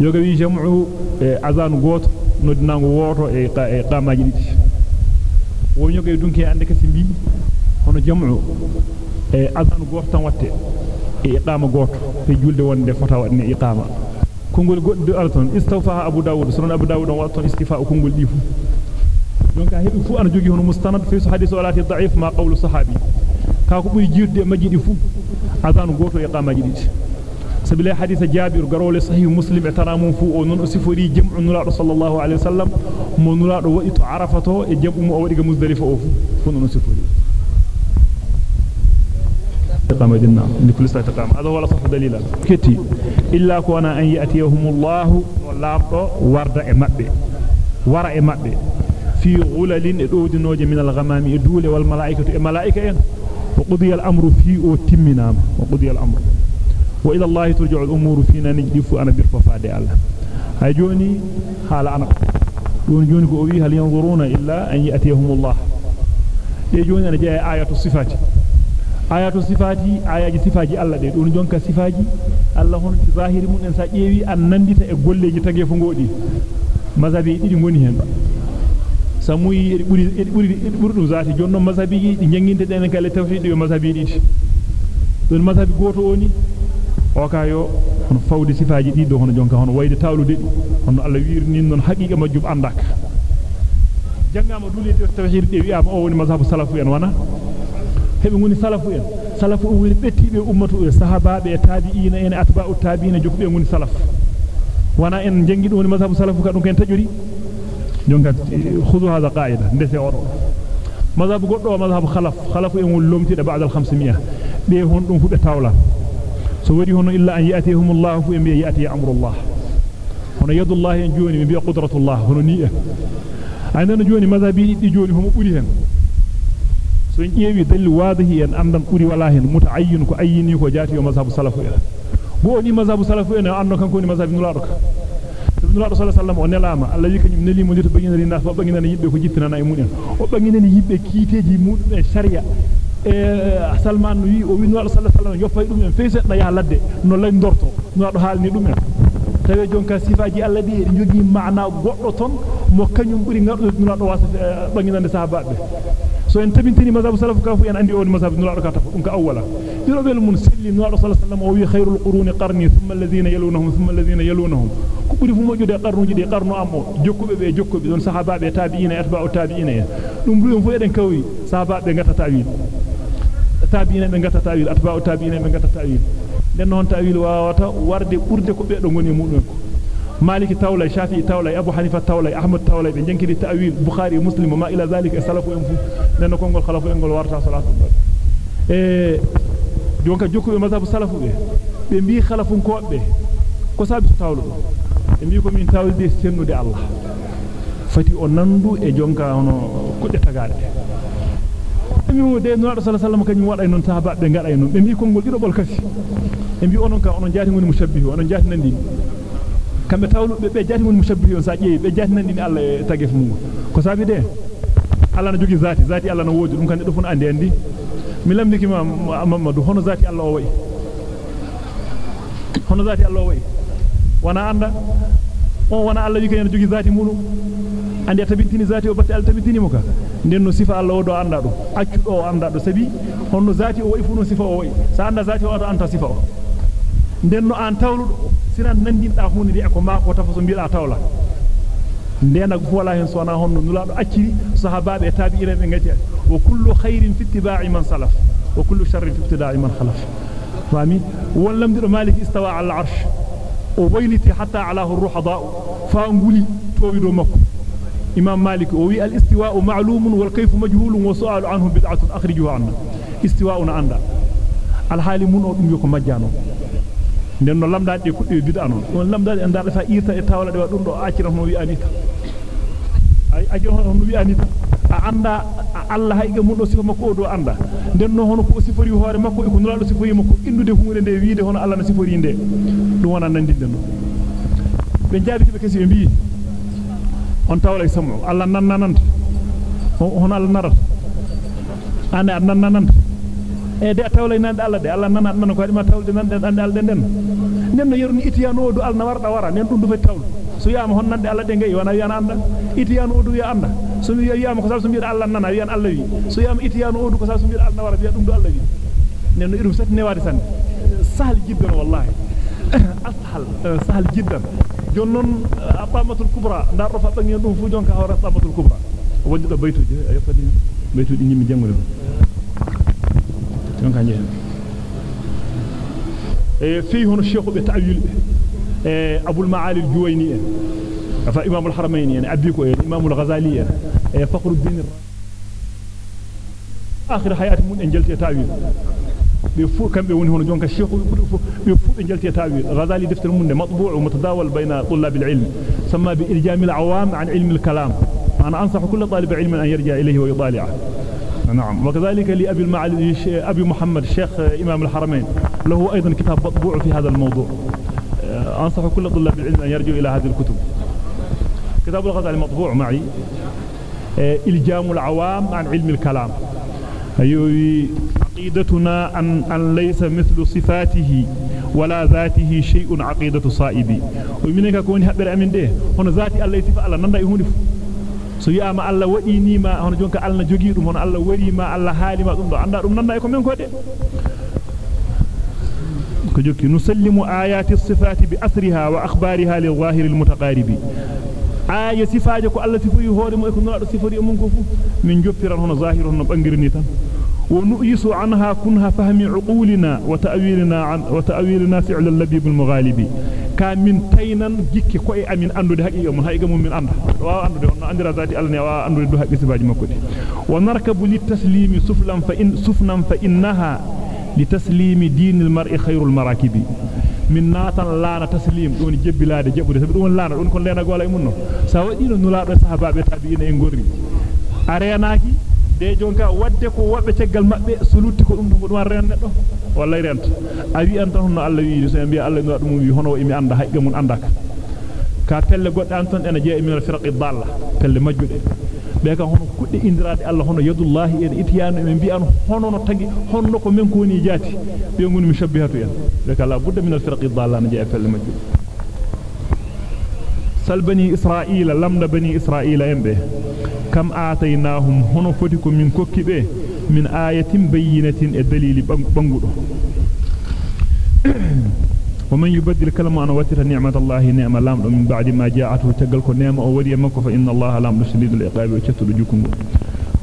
يغوي جمع آه، أذان غوت نودنا ووتو اي آه، قاماجي ديت ونيغي دونكي اندك سيبي هو جمع أذان غوت تان واتي اي قاما غوت. في جولد ونده فتا ني إقامة. E kongol goddo alton istawfa abu dawud sunan abu dawud on watton istifa kongol di fu donc a hebi fu ana jogi hono mustanad fi hadith walati da'if ma qawlu sahabi ka ko buri jirde majidi fu azan goto iqamaji didi sabila hadith jabir garole sahih muslim e tanamun fu o non o sifori jam'u nulaado sallallahu alaihi wasallam mo nulaado wadi to arafato e jam'u mo o wadi ga muzdalifa o fu fu non sifori إقامة دينا لكل ساعة إقامة هذا هو الصح دليلا. كتي. إلا كون أن يأتيهم الله واللابط ورد إمبي. ورا إمبي. في غلل إدود نوج من الغمام إدول والملائكة الملائكة وقضي الأمر في أو وقضي الأمر. وإلى الله ترجع الأمور فينا نجدف أنا برفا دي الله. هاي جوني حال أنا. جوني قوي. هل ينظرون إلا أن يأتيهم الله؟ يجوني أنا جاء آية الصفات. Ayatu sifati ayaji sifaji Allah de don jonka sifaji Allah hon ci zahiri mun en sa ƴeewi an nandita e golleji tage fu ngodi mazhabi didi ngoni hen samuyi edi buri edi buri edi burdum zati jonnon mazhabi di janginte den kala tawhid be mazhabi didi don mazhabi goto woni o kayo hono fawdi sifaji di do hono jonka hono wayde tawlude hono Allah wirni non haqiqa majjum andaka jangama dule tawhid de wi'ama o woni mazhabu salafu en wana hebe ngoni salafu en salafu woni bettibe ummatu e sahabaabe e tabi'ina en atba'u tabi'ina jokbe ngoni salaf wana en jangi do woni mazhabu salafu ka dum ken tajuri jonka khudu hada qa'ida ndese odo mazhabu goddo mazhabu khalaf khalafu en wol lomtide ba'da al 500 be hon dum fu be tawla so wadi hono illa an ya'tihum Allah fu embe ya'ti amrullah hono yadullah en joni be qudratullah hono ni en ayna joni mazhabi di joni homo buri hen mutaayyin ko ayyini ko jaati yo mazhabu salafu en go ni mazhabu salafu en ando kanko ni mazhabu nulaado ka sabi nulaado sallallahu alaihi wasallam o nelama allah wi kanyum nelimo dito baginani nas ba baginani yibbe ko jippinana e munen o baginani yibbe kiiteji mudum e sharia e salman wi o wi nulaado sallallahu alaihi wasallam yoffay dum en fey sedda ya ladde no lay ndorto nulaado haalni dum en tawe jonka sifaji allah e jogi maana goddo ton mo kanyum buri ngardo nulaado wasa baginande sahabaabe so en tabintini mazhabu salaf ka fu en andi on mazhabu nulaado ka tafu dum ka awwala diro bel mun selli nulaado sallallahu alaihi wasallam o wi khairul quruni qarni thumma alladhina yalunhum thumma alladhina yalunhum ko buri fu mojude مالك تولى شافعي تولى ابو حنيفه تولى احمد تولى بن جنكي التاويل بخاري مسلم وما إلى ذلك سلف انفو نن كونغول خلف انغول ورتا صلاه e jonka jokku mazhab salafu be be mbi khalafun ko be ko sabi tawlu be mbi ko min tawlde sennude Allah fati o nandu e jonka hono kudde tagaade mi mo de no sallallahu alaihi wasallam kanyum wada non sahaba be ngada non be mbi kongol dido bol kasi e mbi onon ka onon jaati ngoni mushabbihu onon jaati nandi kambe tawlube be jaati ngoni mushabbihu on sa jeeyi be jaati nandi Allah e tagef mum ko sabi de Allah na jogi zati zati Allah na wodi dum kan do fon andi andi mi lamdiki ma Mamadou hono zati Allah o wayi hono zati Allah o wayi wana anda on wana Allah wi kayen jogi zati mudum andi tabintini zati o batte Allah tabintini mo ka denno sifa Allah o do anda dum accu do anda do sabi hono zati o wayi fu no sifa o wayi sa anda zati o anta sifa o denno an tawludo sinan nandinda hunde de ko ma ko tafaso biida tawla ndena fu wala hen sona honno nulaado acciri sahabaabe tabi'ina be ngati wa kullu khairin fi ittiba'i man salaf wa kullu sharrin fi ibtida'i man khalaf fami wallam dido malik istawa ala arsh o wayliti hatta alahu ruhada fa nguli towido makko imam malik o wi al istiwa'u ma'lumun wal kayfu majhulun wa su'alu anhu bid'atun akhrijuhu anna istiwa'una anda al halimun o dum yoko majjano den no lamdaade de kudde bid'a non on lamdaade en darata irta e tawla de dum do accira hono wi anita ay aji hono wi anita a anda Allah hayga mun do sifa makko do anda den no hono ko sifori hoore makko e ko nulaado sifori makko indude hunde de wiide hono Allah na sifori nde dum wona nandinde no be jaabiti be kesi be bi on tawla e samu Allah nan nananta hono Allah narata ande an nan nananta e de tawla nande Allah de Allah nan nan ko ma tawde nan de ande Allah den nen no yerni itiyano do Allah warda wara nen dum du fe tawla so yama hon nande Allah de ngay wana yana anda itiyano do ya anda so mi yama ko sal so mi Allah nana wiyan Allah wi so yama itiyano o du ko sal so mi Allah wara wiya dum do Allah wi nen no irum sat newade san sahal jiddan wallahi ashal sahal jiddan jonnon aqamatul kubra ndar do fa bangi dum fu jonka hawra aqamatul kubra wonde do baytuji ayfani baytuji nyimmi jangude e e abul maali al-juwayni fa imam al-haramayn yani abiko e imam al-ghazali e fakhruddin akhir hayati mun en jalti ta'wil be fu kambe woni hono jonka sheikh be fu be jalti ta'wil ghazali defter mun matbu' mutadawal bayna tullab al-ilm samma bi irjam al-awam an ilm al-kalam أنا انصح كل طالب علم ان يرجع اليه ويطالعه نعم. وكذلك لأبي المعالي أبي محمد الشيخ إمام الحرمين. له أيضا كتاب مطبوع في هذا الموضوع. أنصح كل طلاب العلم أن يرجعوا إلى هذه الكتب. كتاب الغزالي مطبوع معي. إلجام العوام عن علم الكلام. أيوي عقيدتنا أن, أن ليس مثل صفاته ولا ذاته شيء عقيدة صائبي. ومنك كوني حبر أمين ده هنا ذاتي الله يتفع الله نندا يهوني. So wi'ama Allah wadi ni ma hono jonka Allah jogi dum hono Allah wari ma Allah halima dum do anda dum nanda e ko men ko de ko jokki nusallimu ayati as-sifati bi asriha wa akhbariha lil zahir al mutaqaribi aya sifaaje ko Allah tifuyi hoore mo e ko nulaado sifori mun ko fu min joppiran hono zahir hono bangirni tan fi'l al-labib al-mughalibi ka min taynan gikke ko e amin andude haqiqa mun haqiqa mun min anda wa andude on andira zati Allah ne wa andude do haqqi sibaji makko de wa narkabu litaslimi suflan fa in sufnan fa innaha litaslimi dinil mar'i khairul marakibi min natan laana taslim don jebbilade jebude sabi dum laana don kon leena gola e munno sa wadi no nulaado sahabaabe tabiina en gorri arenaaki de jonka wadde ko wabbe teggal mabbe sulutti ko dum dum ren neddo walla rent a wi an tan no Allah wi so biya Allah no dum wi hono imi anda hayga mun andaka ka pelle godde an ton ena jee min al-firqi dalla pelle majjude be ka hono kudde indirade Allah hono yadullahi en itiyanu e bi an hono no tagi hono ko men ko woni jati be ngoni mushabbihatu en be ka la budda min al-firqi dalla na jee pelle majjude sal bani isra'ila lamda bani isra'ila embe kam ataynahum hono foti ko min kokkibe min ayatin bayyinatin e dalili bangudo ومن يبدل كلمة أنا وتر نعمة الله نعمة لام من بعد ما جاءته كو نعمة أو ولي مكو فإن الله لام شديد العقاب وشتر جوكم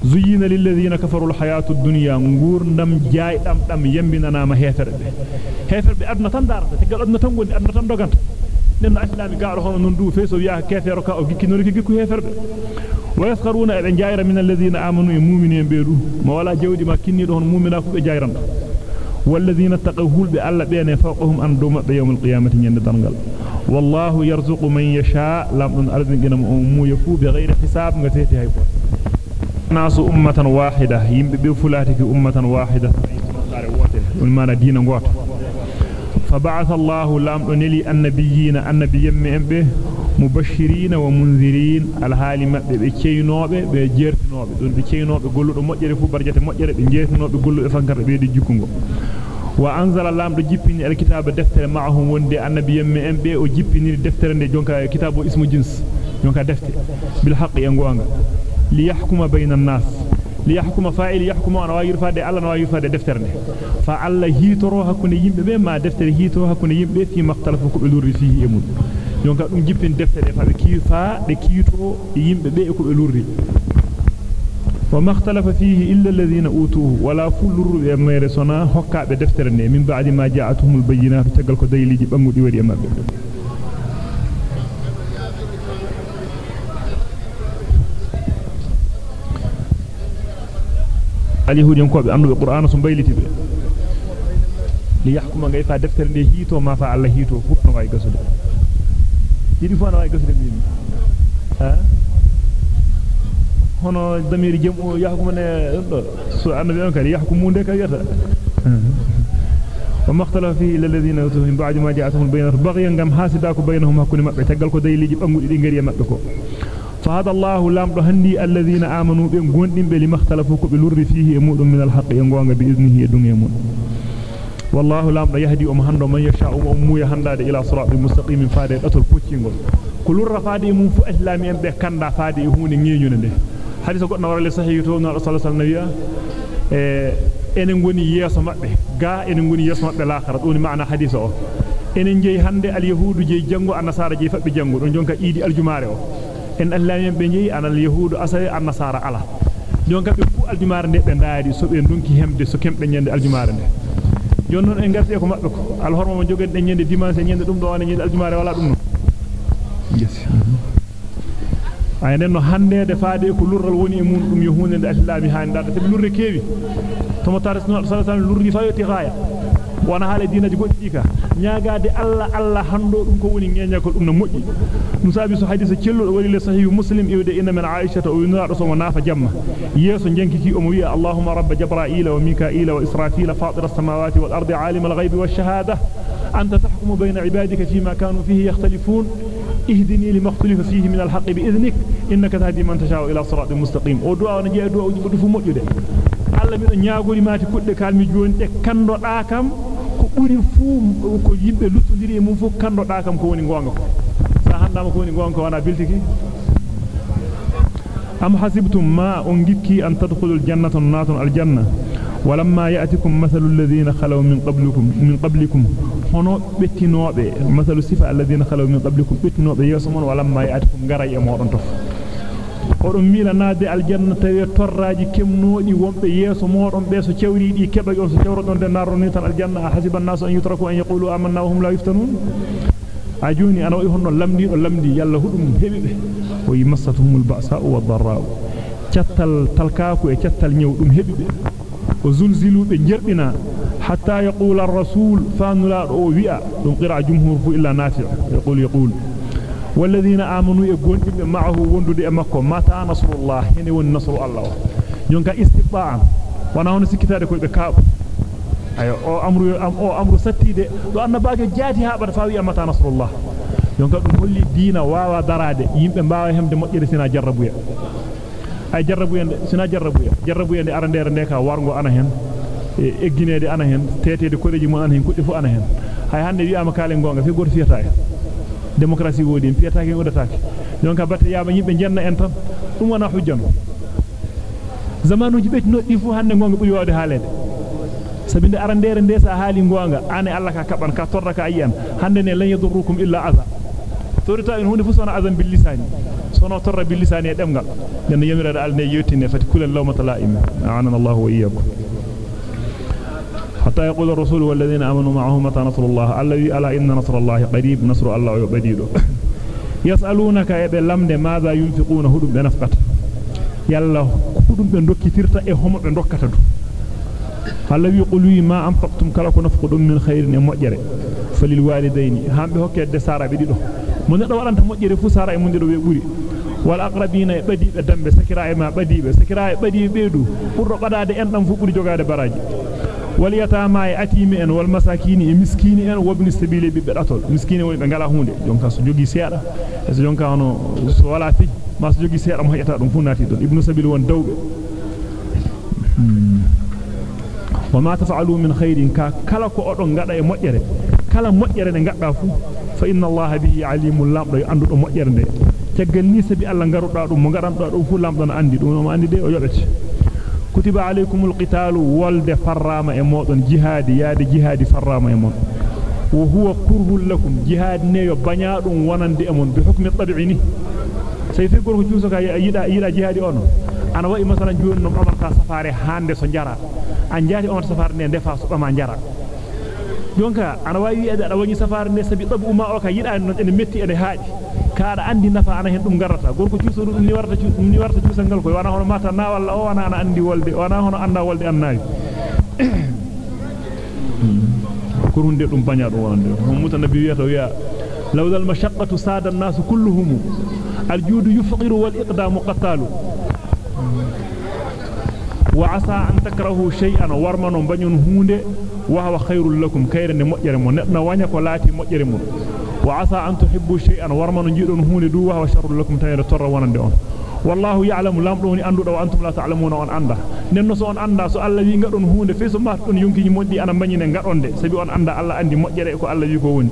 زين للذين كفروا الحياة الدنيا نغور نم جاي دم دم يمبنا ما هيفر به. هيفر أدنى تندار تقل أدنى تنغون أدنى لأن الإسلام قال هون نندو فيسو يا كافر كا أو جيكي نوريكي جيكو هيفر ويسخرون ابن جاير من الذين آمنوا مؤمنين بيرو. ما ولا جودي ما كني دون مؤمنا كو جايران والذين اتقوا بالله بين فوقهم أن دوم يوم القيامة نند دانغال. والله يرزق من يشاء. لم أن ارزقنا مو يفو بغير حساب غتيتي هاي ناس أمة واحدة. يمبه بفلاتك أمة واحدة. والمانا دين غوت فبعث الله لامد نلي النبيين النبيين مئم به مبشرين ومنذرين الهال مئم به بكينوب بجيرتنوب دون بكينوب قلو مجر فو برجة مجر بجيرتنوب قلو إفنكر بيدي جيكونغو. وأنزل اللامد جيبين الكتاب دفتر معهم وندي النبيين مئم به وجيبين الدفترن دي جونك كتابه اسم جنس جونك دفتر. بالحق ينقوانغ ليحكم بين الناس. Li yahkuma fa'il yahkuma ana wayir faade alla na wayir faade deftere nde fa alla hitoro hakkunde yimbe be ma deftere hitoro hakkunde yimbe fi maqtalafu ko be lurri fihi emun jonka dum jippin deftere fa be kifa be kiito yimbe be ko be lurri wa makhtalafa fihi illa alladhina utuhu wala fulru be mere sona hokkaabe deftere ne min ba'di ma ja'atuhumul bayyinatu tagal ko dayliji bangudi wadi e mabbe اليهود ينكوب انو القرآن سمبيلتي بي ليحكم غيفا دفتر دي هيتو ما فعل الله هيتو. فوتو غاي غسل يدي فانا غاي غسل مين ها؟ هنا ضمير جمع يحكم إنه سو أنا بيان كان يحكمون ديك يتا وما اختلف فيه إلا الذين اوتوا بعد ما جاءتهم البينات. بغيا غم حاسداكو بينهم. حكم مبتي تغالكو دي ليجي بانغودي دي غري ا فهذا الله لام رهني الذين آمنوا بهم. قندم بلي مختلفوك بلور فيه يموت من الحق. ينقوان بإذنه يدون يموت والله لام يهدي أمهن من يشاء أمو يهند إلى صراط المستقيم فادي أطل بوتينغل كل رفادي من فؤلام ينبه كندا فادي يهوني نيون ده حديث قد نور لسحي يتوبنا رسول صلى الله عليه enen goni yeso mabbe ga enen goni yeso mabbe laakharat woni maana hadisa o enen jey hande al yahudu jey jango an nasara jey fabbe jango don jonka en allamen be jeyi an al yahudu asay an nasara ala jonka be fu aljumare de be ndaadi so be donki hemde so kembe nyande aljumare de jon non en garti ko mabbe ko al hormo mo jogen de nyande dimanche nyande dum do wana nyande aljumare wala dum non yes ay nenno hande faade ko lurral woni e mun dum yo hunde de islami haanda de lurre kewi to mo taris no sallallahu alaihi lurri fayoti gaaya wana haale dinaji goddi dika nyaagaade alla alla hando dum ko woni ngenya ko dum no moji dum sabi so hadisa celludo wali le sahih muslim iwde inna min aisha o yunado so nafa jamma yeso jenkiki o mo wi allahumma rabb jibril wa mikail wa israfil fatir as-samawati wal ardi alim al-ghayb wash-shahada anta tahkumu bayna ibadika fima kanu fihi yakhtalifun اهدني لما اختلف فيه من الحق بإذنك إنك تهدي من تشاء إلى صراط مستقيم ودعاء نجي دعاء جبد فو مجده Allah mi do nyaagori mati kudde kalmi joni de kando da kam buri fu ko yimbe luttondiri mum fu kando da kam ko woni gonga ko sa handama ko woni gonga wana biltiki am hasibtum ma on gikki an tadkhulul jannata natun aljanna ولما يأتكم مثل الذين خلوا من قبلكم من قبلكم hono bettinobe masalu sifa alladhina khalaw min qablikum bettinobe yasmun walamma ya'tikum garay e modon tof odon mila naade aljanna tawi torraaji kemnoodi wombe yeso modon be so cewriidi keba on so cewrodon de narro ni tan aljanna hasiban nasu an yutraku an yaqulu amanna wa hum la yuftanun ajuni ana wi honno lamdi do lamdi yalla hudum hebibe o yimassatuhumul ba'sa'u wad-dharra'u cattal talkaaku e cattal nyewdum hebibe o zulzilu be jerbina حتى يقول الرسول فانلا أو ويا دون قراء جمهور فو الا نافع يقول يقول والذين آمنوا يقون معه وندد أمكو ماتا نصر الله. هنا والنصر الله. يونك استطاعا ونحن سكتار كوي بكاب أو أمر أم أو أمر ستي ده لو أن باك جاتي ها برفاوي أمتا نصر الله. يونك كل أيوة. دين واوا دراد يمب باهم دمو يرسنا جربوا يا أي جربوا يند سنا جربوا يا جربوا يند أرندير نيكا وارغو أنا هن. إجنيدي أنا هن. تيتي دكولي جمو هن. كتفو أنا هن. هاي هن دي أمكالين غونغ. في غور فيتاي démocratie wodi en fiyata ken odataake donc batte yaama yimbe jenna en tan dum wana hujjano zamanuji be noddi fu hande gonga buri wawde haalede sabinde arandere nde sa haali gonga ane alla ka kaban ka torra ka ayyan hande ne lan yadurrukum illa adha torita en hunde fu sona azan bil lisani sono torra bil lisani e demgal den yamirade alne yettine fati kulan lawmata la'im a'anana allah wa iyyakum حتى يقول الرسول والذين آمنوا معه متى نصر الله؟ الذي ألا إن نصر الله قريب نصر الله يبديد يسألونك يبي لمد ماذا ينفقون؟ هدوم بنفقة يلا هدوم بندوكي ترتا إهم بندوكة الذي يقولوا ما أنفقتم؟ كلاكو نفقدون من خير مؤجر فللوالدين. هم بهوكي الدسارة بديدو من ندو ورانت مؤجر فسارة من ديدو بيقولي. والأقربين بدي بدم سكراء ما بدي سكراء بدي بيدو. pour qadade en dam fu buri واليتامى اتيم ان والمساكين المسكين ان وابن السبيل ببراتول مسكين وين بغالا هوندي جونكا سو جوغي سيادا اس جونكا نو سوالاتي ما سو جوغي سيادا ما هيتا دون فوناتي دون. ابن السبيل وان دوغ وما تفعلوا من خير ان كلا كو اودو غدا اي موجيره كلا موجيره ني غدا فو. فإن الله به عليم لا دو اندو موجيره دي تيغال ني سبي الله غارو دا دو مو غدان دو فو لامدان أندي دو. ما أندي دي أو يوبتي كتب عليكم القتال والد فرام امودون جهاد ياد جهاد فرام امون وهو كره لكم. جهاد نيو بانيادون وناندي امون بحكم الطبيعي سي في غورو جوسو كا ييدا ييدا جهاد اون أنا وأي مثلا جون نوم عمر كا سفاري هاندي سو جارا أن جاري اون سفار defa so ma jara jonka ana wawi wi'ede ada woni safar ne sabi dabu ma o ka yida non en metti ene haadi kaada andi nafa ana hen dum garata gorko cuuso dum ni warta dum ni warta cuusangal ko wana hono mata na walla o wana ana andi wolde wana hono anda wolde annayi kurunde dum banya dum wonande hum mutanabi wiyata wiya lawdal mashaqqatu sada an-nas kulluhum al-judu yufqiru wal iqdamu qatalu wa asa an takrahu shay'an warmano bañon hunde wa huwa khairul lakum kayrande mojjere mo neddo wanya وعسى أن تحبوا شيئا. ورمن جيدون هوني دوها وشر لكم تير تر ونندون والله يعلم لم لوني أندو دو أنتم لا تعلمون ان أندا. ننو سو ان أندا. سو الله وي غادون هوند في سو مات اون يونكي مودي أنا ماني ني غادون دي. سبي أون أندا. الله أندي موجيري كو الله وي كو وني.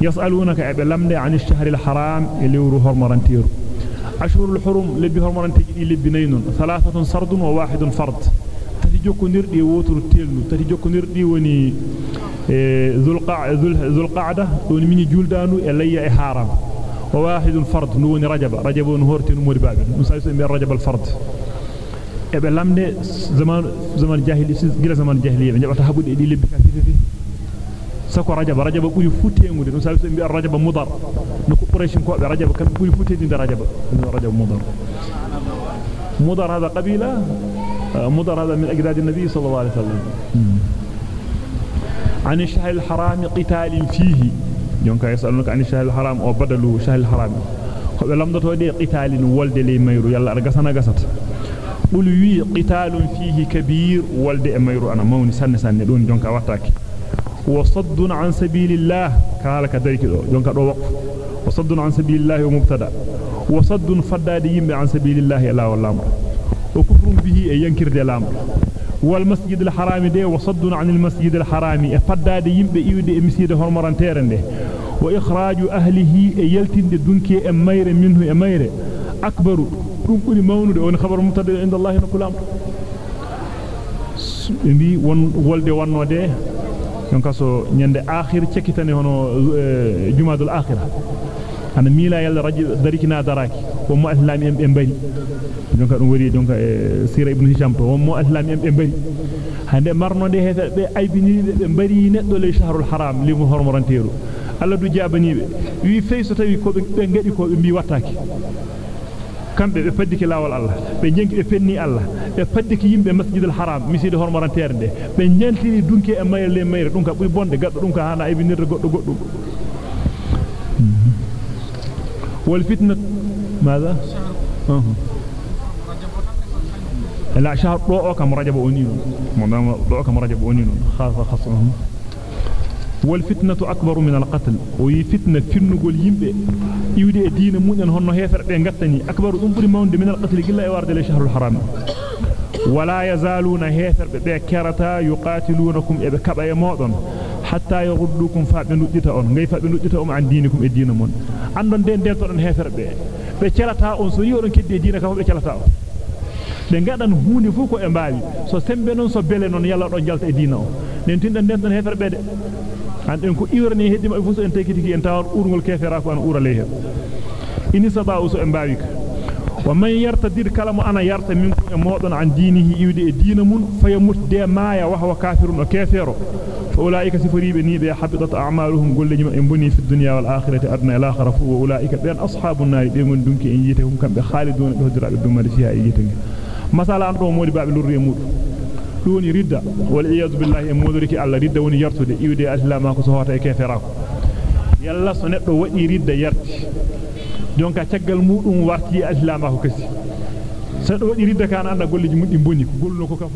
يسألونك أبي لمده عن الشهر الحرام. اللي ورو هرمرانتير اشهر الحرم. اللي بهرمرانتي دي لبي ثلاثة سرد وواحد فرد. تتي جوكو نردي ووتر تيلنو تتي جوكو نردي وني ذو القعدة ذو القعدة وني مني جولدانو إلي إحارام وواحد فرد نوني رجب رجب ونهورتي نمور بابن نسايس إمي رجب الفرد أبي لمدة زمان زمان جاهلي جل زمان جاهلية نجبت هبود إدي لبي كافي sako rajaba rajaba buri futengude. Dum sabi so mbi rajaba mudar. No ko quraish ko be rajaba kam buri futedi rajaba rajaba mudar. Mudar hada qabila آه، مضر هذا من أجداد النبي صلى الله عليه وسلم. عن الشهر الحرام قتال فيه. يونك يسألونك عن الشهر الحرام أو بدلو شهر الحرام. خب لم تتودي قتال والد لي ميرو يلا أرقصنا قصت قلوا قتال فيه كبير والد ميرو أنا موني سنة سنة. دون جونك واتاك وصد عن سبيل الله. كهالك ذلك جونك روقف وصد عن سبيل الله ومبتدأ. وصد فداد يمي عن سبيل الله. لا والله. وكفر به ينكر دلام والمسجد الحرام دي وصد عن المسجد الحرام. افداد يمبي ايودي امسيد هرمرانتيرن دي. وإخراج أهله يلتند دونكي أمير منه أمير. أكبر. كونكوني مونود اون خبر متد عند الله نكلام بي ون ولدي وانو دي. يون كاسو نيند آخر تشكيتاني هونو آه، جمادى الآخرة. أنا ميلا يلا رجل دريكنا دراكي. Ko mo islami en be bari donc dum wari donc sira ibn hisham to mo islami en be bari hande marno de hefe be aybini be bari neddo le shahrul haram limu hormoranteru alla du jabanibe wi fey so tawi ko be ngadi ko be mbi wattaki kambe be faddiki lawol Allah be jengi be fenni Allah be faddiki yimbe masjidul haram miside hormorantere de be nyantiri dunke e mayre le mayre dum ka buri bonde gaddo dum ka hana ibinirde goddo goddo wal fitna ماذا؟ أها. لا شهر دوك مرجب اونين مدام دوك مرجب اونين خاصه خاصه والفتنة أكبر من القتل. وهي فتنة فينغول ييمبه يودي دين مونن هونو هيفر بي غاتاني أكبر امبري ماوند من القتل الا وارد الشهر الحرام. ولا يزالون هيفر بي كرتا يقاتلونكم إذا كبأ مودن حتى يغدوكم فابندوديتا اون غي فابندوديتا ام عن دينكم الدين مون اندون دين دتون هيفر بي. Be celata on so yodon kedde dina ka be celata on be ngadan hunde fu ko e mbaawi so sembe non so bele non yalla don jalta e dina on nen tinda den don hefer be de anden ko iwrani heddima fu so en tekitiki en tawon urngol kefera ko an urale he ini saba uso en baawika ومن يرتدير كلام أنا يرت منكم موضن عن دينه يودي الدين من فيموت دي مايا وهو كافر وكافر. فأولئك سفري بني بي حبطت أعمالهم قل لهم انبني في الدنيا والآخرة أدنى لا خرفوا وأولئك بين أصحاب النار دي من دونك إن يتهم كان بخالدون الهدراء بالدمار سيها إيتهم مثلا أنت ومولي باب اللر يموت دوني ردة. والعياذ بالله مودرك على ردة وني يرتد. يودي أسلاماك سهوات كافراك يلا سنقو وإي ردة يرت jonka caggal mudum warti islama ko kasi so do wadi ridda kan anda golleji muddi bonni ko golno ko ka